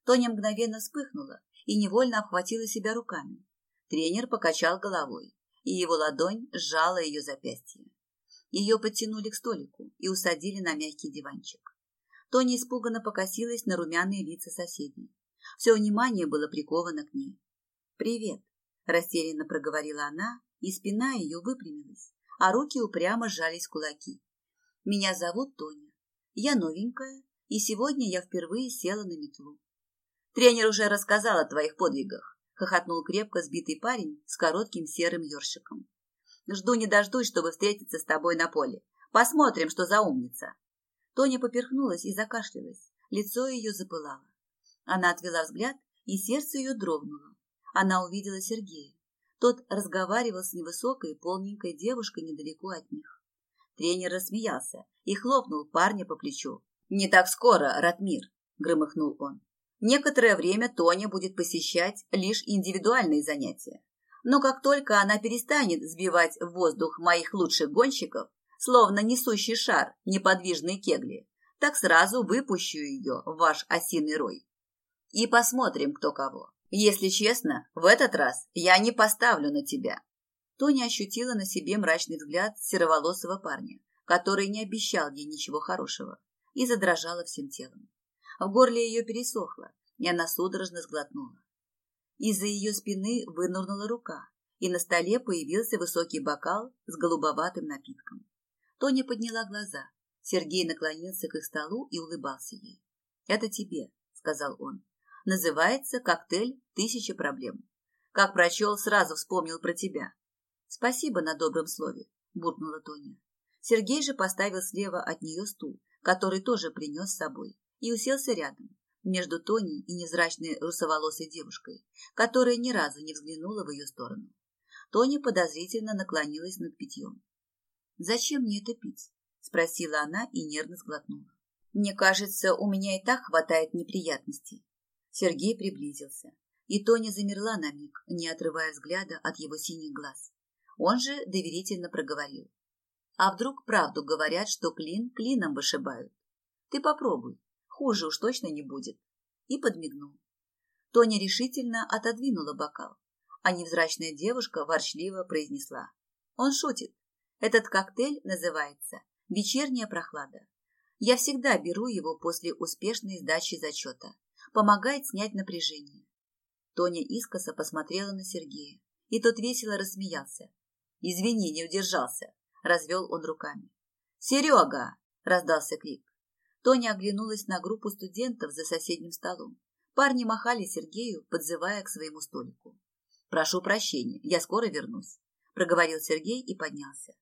Тоня мгновенно вспыхнула и невольно обхватила себя руками. Тренер покачал головой, и его ладонь сжала ее запястье. Ее подтянули к столику и усадили на мягкий диванчик. Тоня испуганно покосилась на румяные лица соседей. Все внимание было приковано к ней. «Привет», – растерянно проговорила она, и спина ее выпрямилась, а руки упрямо сжались в кулаки. «Меня зовут Тоня. Я новенькая, и сегодня я впервые села на метлу». «Тренер уже рассказал о твоих подвигах», – хохотнул крепко сбитый парень с коротким серым ёршиком. «Жду не дождусь, чтобы встретиться с тобой на поле. Посмотрим, что за умница». Тоня поперхнулась и закашлялась. Лицо ее запылало. Она отвела взгляд, и сердце ее дрогнуло. Она увидела Сергея. Тот разговаривал с невысокой, полненькой девушкой недалеко от них. Тренер рассмеялся и хлопнул парня по плечу. «Не так скоро, Ратмир!» – громыхнул он. «Некоторое время Тоня будет посещать лишь индивидуальные занятия. Но как только она перестанет сбивать в воздух моих лучших гонщиков, словно несущий шар неподвижные кегли, так сразу выпущу ее в ваш осиный рой. И посмотрим, кто кого. Если честно, в этот раз я не поставлю на тебя. Тоня ощутила на себе мрачный взгляд сероволосого парня, который не обещал ей ничего хорошего, и задрожала всем телом. В горле ее пересохло, и она судорожно сглотнула. Из-за ее спины вынырнула рука, и на столе появился высокий бокал с голубоватым напитком. Тоня подняла глаза. Сергей наклонился к их столу и улыбался ей. «Это тебе», — сказал он. «Называется коктейль «Тысяча проблем». Как прочел, сразу вспомнил про тебя». «Спасибо на добром слове», — буркнула Тоня. Сергей же поставил слева от нее стул, который тоже принес с собой, и уселся рядом, между Тоней и невзрачной русоволосой девушкой, которая ни разу не взглянула в ее сторону. Тоня подозрительно наклонилась над питьем. «Зачем мне это пить?» – спросила она и нервно сглотнула. «Мне кажется, у меня и так хватает неприятностей». Сергей приблизился, и Тоня замерла на миг, не отрывая взгляда от его синих глаз. Он же доверительно проговорил. А вдруг правду говорят, что клин клином вышибают? Ты попробуй, хуже уж точно не будет. И подмигнул. Тоня решительно отодвинула бокал, а невзрачная девушка ворчливо произнесла. Он шутит. Этот коктейль называется «Вечерняя прохлада». Я всегда беру его после успешной сдачи зачета. Помогает снять напряжение. Тоня искоса посмотрела на Сергея, и тот весело рассмеялся. «Извини, не удержался», — развел он руками. «Серега!» — раздался крик. Тоня оглянулась на группу студентов за соседним столом. Парни махали Сергею, подзывая к своему столику. «Прошу прощения, я скоро вернусь», — проговорил Сергей и поднялся.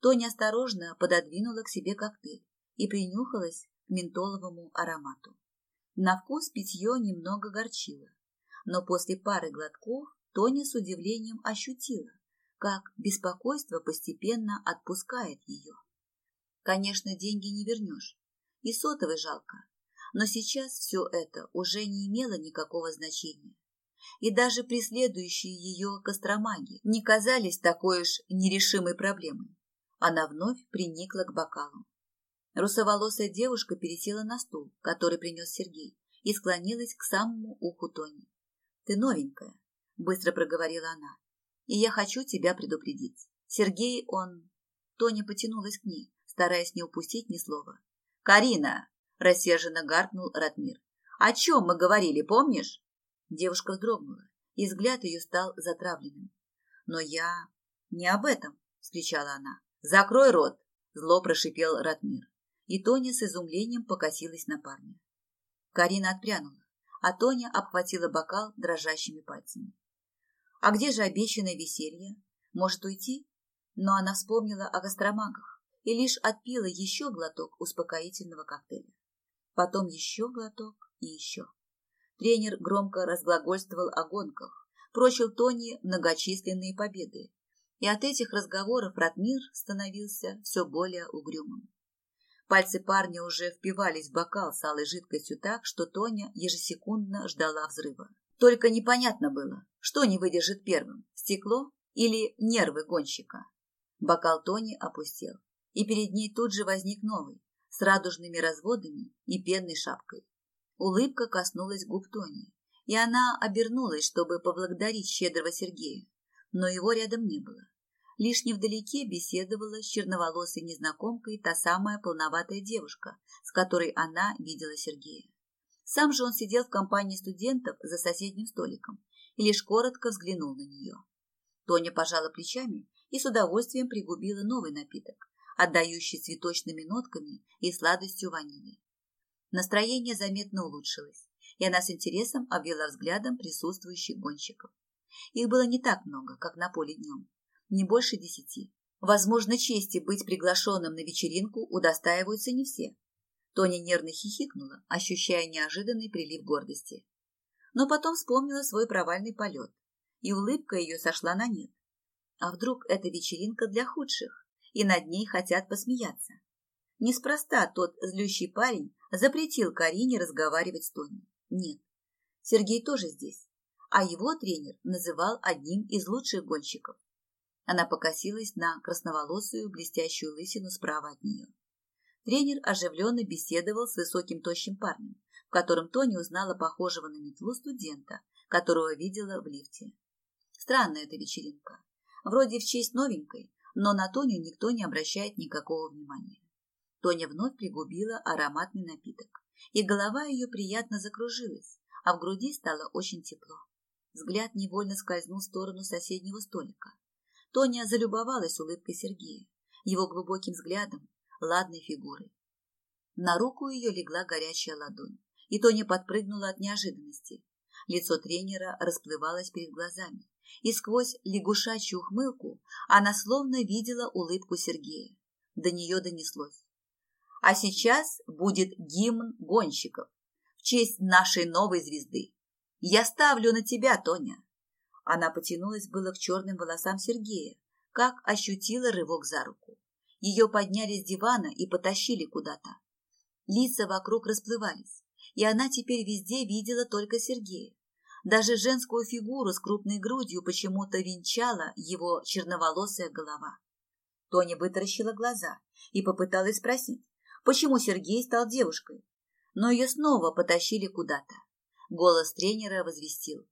Тоня осторожно пододвинула к себе коктейль и принюхалась к ментоловому аромату. На вкус питье немного горчило, но после пары глотков Тоня с удивлением ощутила, как беспокойство постепенно отпускает ее. Конечно, деньги не вернешь, и сотовый жалко, но сейчас все это уже не имело никакого значения. И даже преследующие ее костромаги не казались такой уж нерешимой проблемой. Она вновь приникла к бокалу. Русоволосая девушка пересела на стул, который принес Сергей, и склонилась к самому уху Тони. Ты новенькая, быстро проговорила она. И я хочу тебя предупредить. Сергей, он... Тоня потянулась к ней, стараясь не упустить ни слова. «Карина!» – рассерженно гаркнул Ратмир. «О чем мы говорили, помнишь?» Девушка вздрогнула, и взгляд ее стал затравленным. «Но я... не об этом!» – вскричала она. «Закрой рот!» – зло прошипел Ратмир. И Тоня с изумлением покосилась на парня. Карина отпрянула а Тоня обхватила бокал дрожащими пальцами. А где же обещанное веселье? Может уйти? Но она вспомнила о гастромагах и лишь отпила еще глоток успокоительного коктейля. Потом еще глоток и еще. Тренер громко разглагольствовал о гонках, прочил Тони многочисленные победы, и от этих разговоров Ратмир становился все более угрюмым. Пальцы парня уже впивались в бокал с алой жидкостью так, что Тоня ежесекундно ждала взрыва. Только непонятно было, что не выдержит первым – стекло или нервы гонщика. Бокал Тони опустел, и перед ней тут же возник новый, с радужными разводами и пенной шапкой. Улыбка коснулась губ Тони, и она обернулась, чтобы поблагодарить щедрого Сергея, но его рядом не было. Лишь невдалеке беседовала с черноволосой незнакомкой та самая полноватая девушка, с которой она видела Сергея. Сам же он сидел в компании студентов за соседним столиком и лишь коротко взглянул на нее. Тоня пожала плечами и с удовольствием пригубила новый напиток, отдающий цветочными нотками и сладостью ванили. Настроение заметно улучшилось, и она с интересом обвела взглядом присутствующих гонщиков. Их было не так много, как на поле днем, не больше десяти. Возможно, чести быть приглашенным на вечеринку удостаиваются не все. Тоня нервно хихикнула, ощущая неожиданный прилив гордости. Но потом вспомнила свой провальный полет, и улыбка ее сошла на нет. А вдруг это вечеринка для худших, и над ней хотят посмеяться? Неспроста тот злющий парень запретил Карине разговаривать с Тоней. Нет, Сергей тоже здесь, а его тренер называл одним из лучших гонщиков. Она покосилась на красноволосую блестящую лысину справа от нее. Тренер оживленно беседовал с высоким тощим парнем, в котором Тони узнала похожего на метлу студента, которого видела в лифте. Странная эта вечеринка. Вроде в честь новенькой, но на Тоню никто не обращает никакого внимания. Тоня вновь пригубила ароматный напиток, и голова ее приятно закружилась, а в груди стало очень тепло. Взгляд невольно скользнул в сторону соседнего столика. Тоня залюбовалась улыбкой Сергея, его глубоким взглядом, ладной фигурой. На руку ее легла горячая ладонь, и Тоня подпрыгнула от неожиданности. Лицо тренера расплывалось перед глазами, и сквозь лягушачью ухмылку она словно видела улыбку Сергея. До нее донеслось. А сейчас будет гимн гонщиков в честь нашей новой звезды. Я ставлю на тебя, Тоня. Она потянулась было к черным волосам Сергея, как ощутила рывок за руку. Ее подняли с дивана и потащили куда-то. Лица вокруг расплывались, и она теперь везде видела только Сергея. Даже женскую фигуру с крупной грудью почему-то венчала его черноволосая голова. Тоня вытаращила глаза и попыталась спросить, почему Сергей стал девушкой. Но ее снова потащили куда-то. Голос тренера возвестил.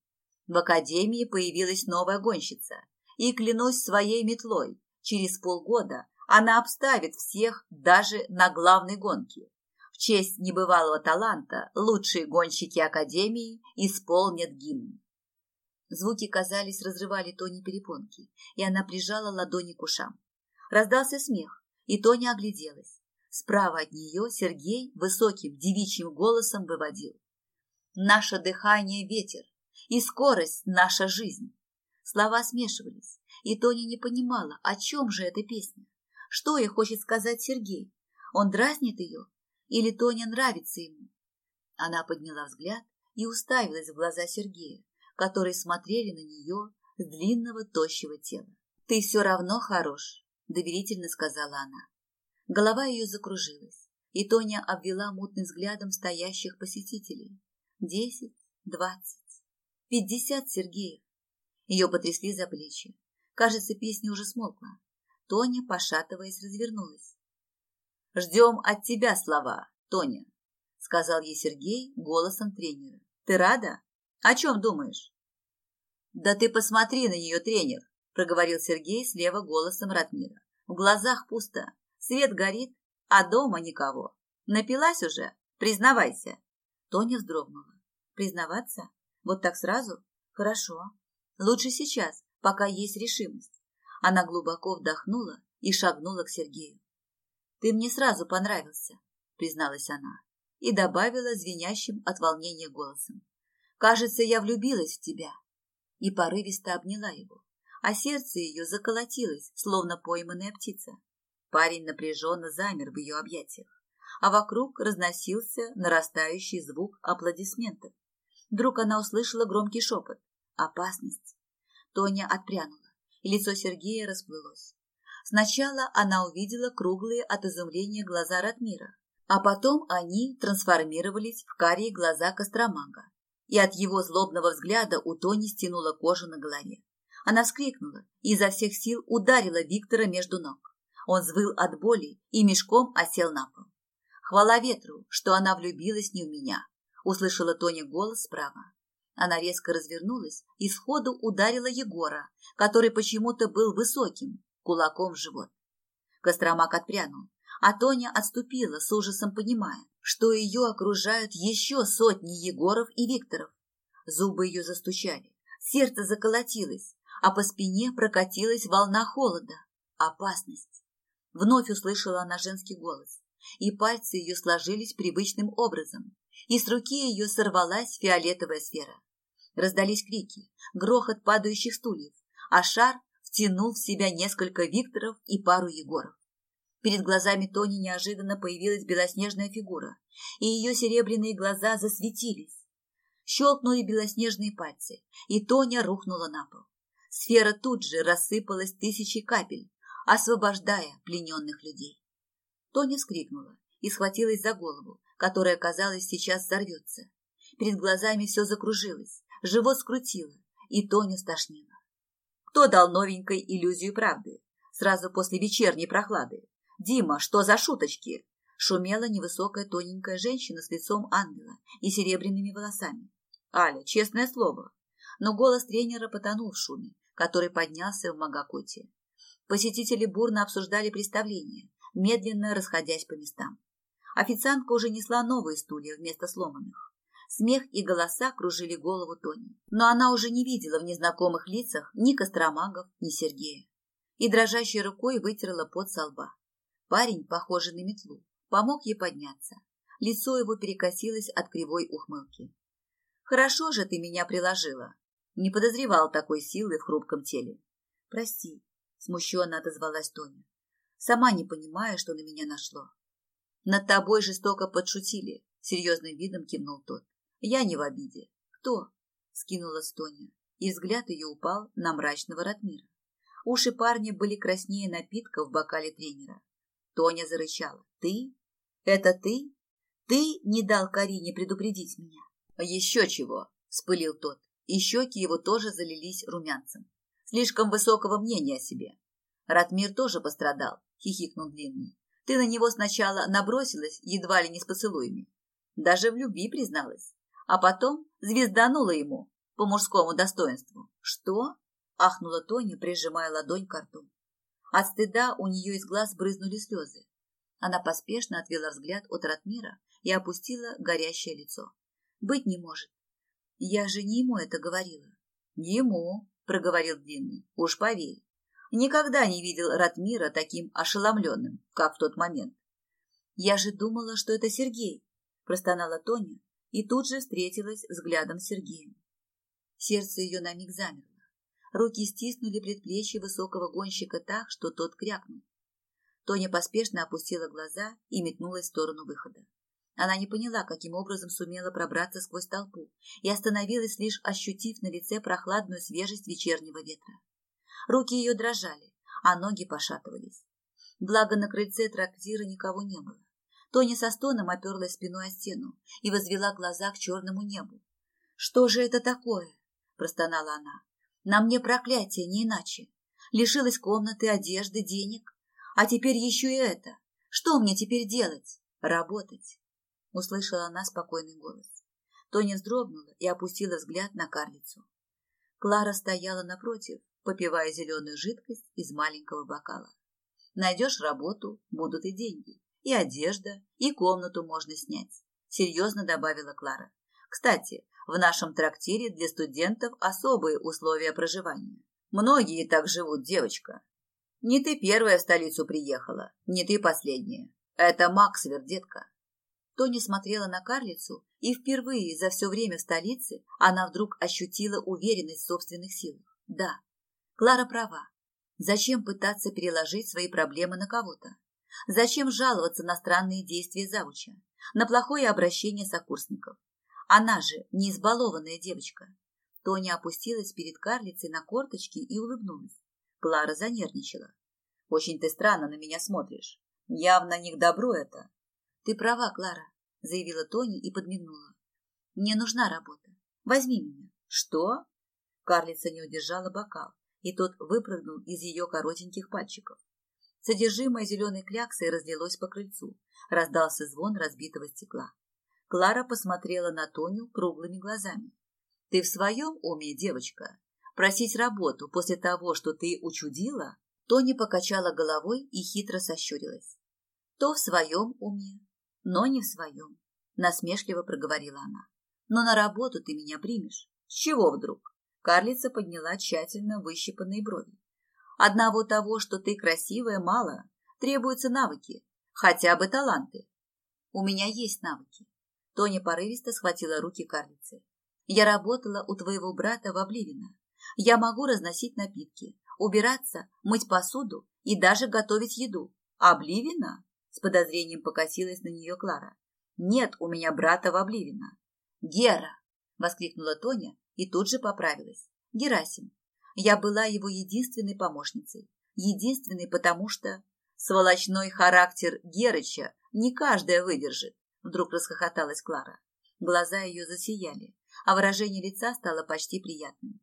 В академии появилась новая гонщица, и, клянусь своей метлой, через полгода она обставит всех даже на главной гонке. Честь небывалого таланта лучшие гонщики Академии исполнят гимн. Звуки, казались, разрывали Тони перепонки, и она прижала ладони к ушам. Раздался смех, и Тоня огляделась. Справа от нее Сергей высоким девичьим голосом выводил. «Наше дыхание – ветер, и скорость – наша жизнь». Слова смешивались, и Тоня не понимала, о чем же эта песня. Что ей хочет сказать Сергей? Он дразнит ее? Или Тоня нравится ему? Она подняла взгляд и уставилась в глаза Сергея, которые смотрели на нее с длинного тощего тела. «Ты все равно хорош», – доверительно сказала она. Голова ее закружилась, и Тоня обвела мутным взглядом стоящих посетителей. Десять, двадцать, пятьдесят Сергеев. Ее потрясли за плечи. Кажется, песня уже смолкла. Тоня, пошатываясь, развернулась. «Ждем от тебя слова, Тоня», — сказал ей Сергей голосом тренера. «Ты рада? О чем думаешь?» «Да ты посмотри на нее, тренер», — проговорил Сергей слева голосом Ратмира. «В глазах пусто, свет горит, а дома никого. Напилась уже? Признавайся». Тоня вздрогнула. «Признаваться? Вот так сразу? Хорошо. Лучше сейчас, пока есть решимость. Она глубоко вдохнула и шагнула к Сергею. «Ты мне сразу понравился», — призналась она и добавила звенящим от волнения голосом. «Кажется, я влюбилась в тебя». И порывисто обняла его, а сердце ее заколотилось, словно пойманная птица. Парень напряженно замер в ее объятиях, а вокруг разносился нарастающий звук аплодисментов. Вдруг она услышала громкий шепот. «Опасность!» Тоня отпрянула и лицо Сергея расплылось. Сначала она увидела круглые от изумления глаза Ратмира, а потом они трансформировались в карие глаза Костромага, и от его злобного взгляда у Тони стянула кожу на голове. Она вскрикнула и изо всех сил ударила Виктора между ног. Он взвыл от боли и мешком осел на пол. «Хвала ветру, что она влюбилась не в меня», — услышала Тоня голос справа. Она резко развернулась и сходу ударила Егора, который почему-то был высоким, кулаком в живот. Костромак отпрянул, а Тоня отступила, с ужасом понимая, что ее окружают еще сотни Егоров и Викторов. Зубы ее застучали, сердце заколотилось, а по спине прокатилась волна холода. Опасность. Вновь услышала она женский голос, и пальцы ее сложились привычным образом, и с руки ее сорвалась фиолетовая сфера. Раздались крики, грохот падающих стульев, а шар втянул в себя несколько Викторов и пару Егоров. Перед глазами Тони неожиданно появилась белоснежная фигура, и ее серебряные глаза засветились. Щелкнули белоснежные пальцы, и Тоня рухнула на пол. Сфера тут же рассыпалась тысячи капель, освобождая плененных людей. Тоня вскрикнула и схватилась за голову, которая, казалось, сейчас взорвется. Перед глазами все закружилось, Живот скрутило, и Тоню стошнило. Кто дал новенькой иллюзию правды? Сразу после вечерней прохлады. «Дима, что за шуточки?» Шумела невысокая тоненькая женщина с лицом ангела и серебряными волосами. «Аля, честное слово». Но голос тренера потонул в шуме, который поднялся в Магакоте. Посетители бурно обсуждали представление, медленно расходясь по местам. Официантка уже несла новые стулья вместо сломанных. Смех и голоса кружили голову Тони. Но она уже не видела в незнакомых лицах ни Костромагов, ни Сергея. И дрожащей рукой вытерла пот со лба. Парень, похожий на метлу, помог ей подняться. Лицо его перекосилось от кривой ухмылки. «Хорошо же ты меня приложила. Не подозревал такой силы в хрупком теле». «Прости», — смущенно отозвалась Тоня. «Сама не понимая, что на меня нашло». «Над тобой жестоко подшутили», — серьезным видом кивнул тот. Я не в обиде. Кто? Скинула Стоня, и взгляд ее упал на мрачного Ратмира. Уши парня были краснее напитка в бокале тренера. Тоня зарычала. Ты? Это ты? Ты не дал Карине предупредить меня? Еще чего? Спылил тот, и щеки его тоже залились румянцем. Слишком высокого мнения о себе. Ратмир тоже пострадал, хихикнул Длинный. Ты на него сначала набросилась, едва ли не с поцелуями. Даже в любви призналась. А потом звезданула ему по мужскому достоинству. Что? Ахнула Тоня, прижимая ладонь к рту. От стыда у нее из глаз брызнули слезы. Она поспешно отвела взгляд от Ратмира и опустила горящее лицо. Быть не может. Я же не ему это говорила. Ему, проговорил Длинный. Уж поверь. Никогда не видел Ратмира таким ошеломленным, как в тот момент. Я же думала, что это Сергей, простонала Тоня и тут же встретилась взглядом с Сергеем. Сердце ее на миг замерло. Руки стиснули предплечье высокого гонщика так, что тот крякнул. Тоня поспешно опустила глаза и метнулась в сторону выхода. Она не поняла, каким образом сумела пробраться сквозь толпу, и остановилась, лишь ощутив на лице прохладную свежесть вечернего ветра. Руки ее дрожали, а ноги пошатывались. Благо на крыльце трактира никого не было. Тоня со стоном оперлась спиной о стену и возвела глаза к черному небу. «Что же это такое?» – простонала она. «На мне проклятие, не иначе. Лишилась комнаты, одежды, денег. А теперь еще и это. Что мне теперь делать? Работать?» – услышала она спокойный голос. Тоня вздрогнула и опустила взгляд на карлицу. Клара стояла напротив, попивая зеленую жидкость из маленького бокала. Найдешь работу, будут и деньги, и одежда, и комнату можно снять, серьезно добавила Клара. Кстати, в нашем трактире для студентов особые условия проживания. Многие так живут, девочка. Не ты первая в столицу приехала, не ты последняя. Это Максвер, детка. Тони смотрела на карлицу, и впервые за все время в столице она вдруг ощутила уверенность в собственных силах. Да, Клара права. Зачем пытаться переложить свои проблемы на кого-то? Зачем жаловаться на странные действия завуча, на плохое обращение сокурсников? Она же не избалованная девочка. Тоня опустилась перед карлицей на корточки и улыбнулась. Клара занервничала. «Очень ты странно на меня смотришь. Явно не к добру это». «Ты права, Клара», — заявила Тоня и подмигнула. «Мне нужна работа. Возьми меня». «Что?» Карлица не удержала бокал и тот выпрыгнул из ее коротеньких пальчиков. Содержимое зеленой кляксы разлилось по крыльцу. Раздался звон разбитого стекла. Клара посмотрела на Тоню круглыми глазами. «Ты в своем уме, девочка? Просить работу после того, что ты учудила?» Тоня покачала головой и хитро сощурилась. «То в своем уме, но не в своем», — насмешливо проговорила она. «Но на работу ты меня примешь. С чего вдруг?» Карлица подняла тщательно выщипанные брови. Одного того, что ты красивая, мало. Требуются навыки, хотя бы таланты. У меня есть навыки. Тоня порывисто схватила руки карлицы. Я работала у твоего брата в Обливино. Я могу разносить напитки, убираться, мыть посуду и даже готовить еду. Обливино? С подозрением покосилась на нее Клара. Нет у меня брата в Обливино. Гера! Воскликнула Тоня и тут же поправилась. Герасим. Я была его единственной помощницей. Единственной, потому что сволочной характер Герыча не каждая выдержит. Вдруг расхохоталась Клара. Глаза ее засияли, а выражение лица стало почти приятным.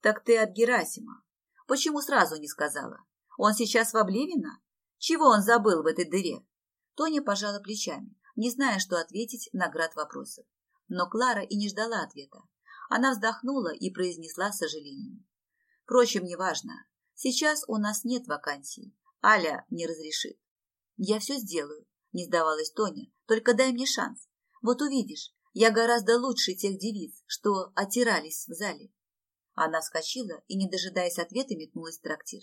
Так ты от Герасима. Почему сразу не сказала? Он сейчас в Обливино? Чего он забыл в этой дыре? Тоня пожала плечами, не зная, что ответить на град вопросов. Но Клара и не ждала ответа. Она вздохнула и произнесла с сожалением. Впрочем, неважно. Сейчас у нас нет вакансий. Аля не разрешит. Я все сделаю, не сдавалась Тоня. Только дай мне шанс. Вот увидишь, я гораздо лучше тех девиц, что отирались в зале. Она вскочила и, не дожидаясь ответа, метнулась в трактир.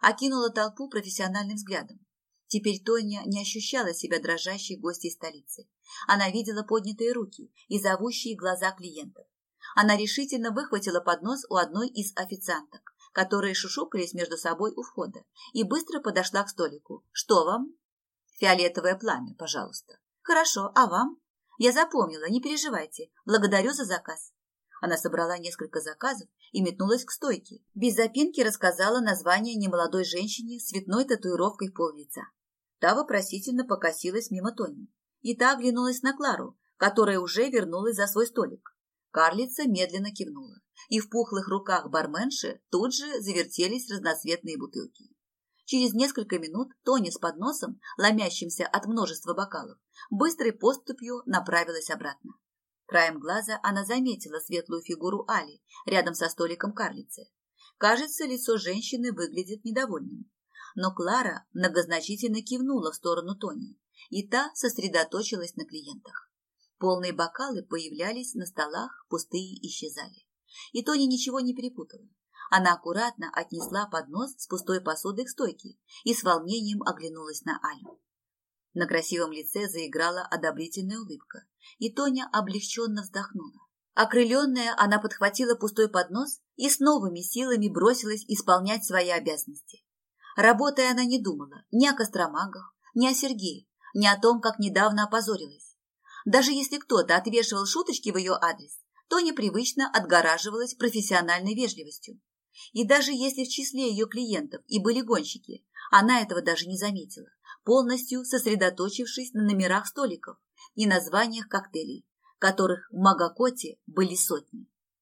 Окинула толпу профессиональным взглядом. Теперь Тоня не ощущала себя дрожащей гостьей столицы. Она видела поднятые руки и зовущие глаза клиентов. Она решительно выхватила поднос у одной из официанток, которые шушукались между собой у входа, и быстро подошла к столику. «Что вам?» «Фиолетовое пламя, пожалуйста». «Хорошо, а вам?» «Я запомнила, не переживайте. Благодарю за заказ». Она собрала несколько заказов и метнулась к стойке. Без запинки рассказала название немолодой женщине с цветной татуировкой пол лица. Та вопросительно покосилась мимо Тони. И та оглянулась на Клару, которая уже вернулась за свой столик. Карлица медленно кивнула, и в пухлых руках барменши тут же завертелись разноцветные бутылки. Через несколько минут Тоня с подносом, ломящимся от множества бокалов, быстрой поступью направилась обратно. Краем глаза она заметила светлую фигуру Али рядом со столиком карлицы. Кажется, лицо женщины выглядит недовольным. Но Клара многозначительно кивнула в сторону Тони, и та сосредоточилась на клиентах. Полные бокалы появлялись на столах, пустые исчезали. И Тони ничего не перепутала. Она аккуратно отнесла поднос с пустой посудой к стойке и с волнением оглянулась на Алю. На красивом лице заиграла одобрительная улыбка, и Тоня облегченно вздохнула. Окрыленная, она подхватила пустой поднос и с новыми силами бросилась исполнять свои обязанности. Работая, она не думала ни о Костромагах, ни о Сергее, ни о том, как недавно опозорилась. Даже если кто-то отвешивал шуточки в ее адрес, то непривычно отгораживалась профессиональной вежливостью. И даже если в числе ее клиентов и были гонщики, она этого даже не заметила, полностью сосредоточившись на номерах столиков и названиях коктейлей, которых в Магакоте были сотни.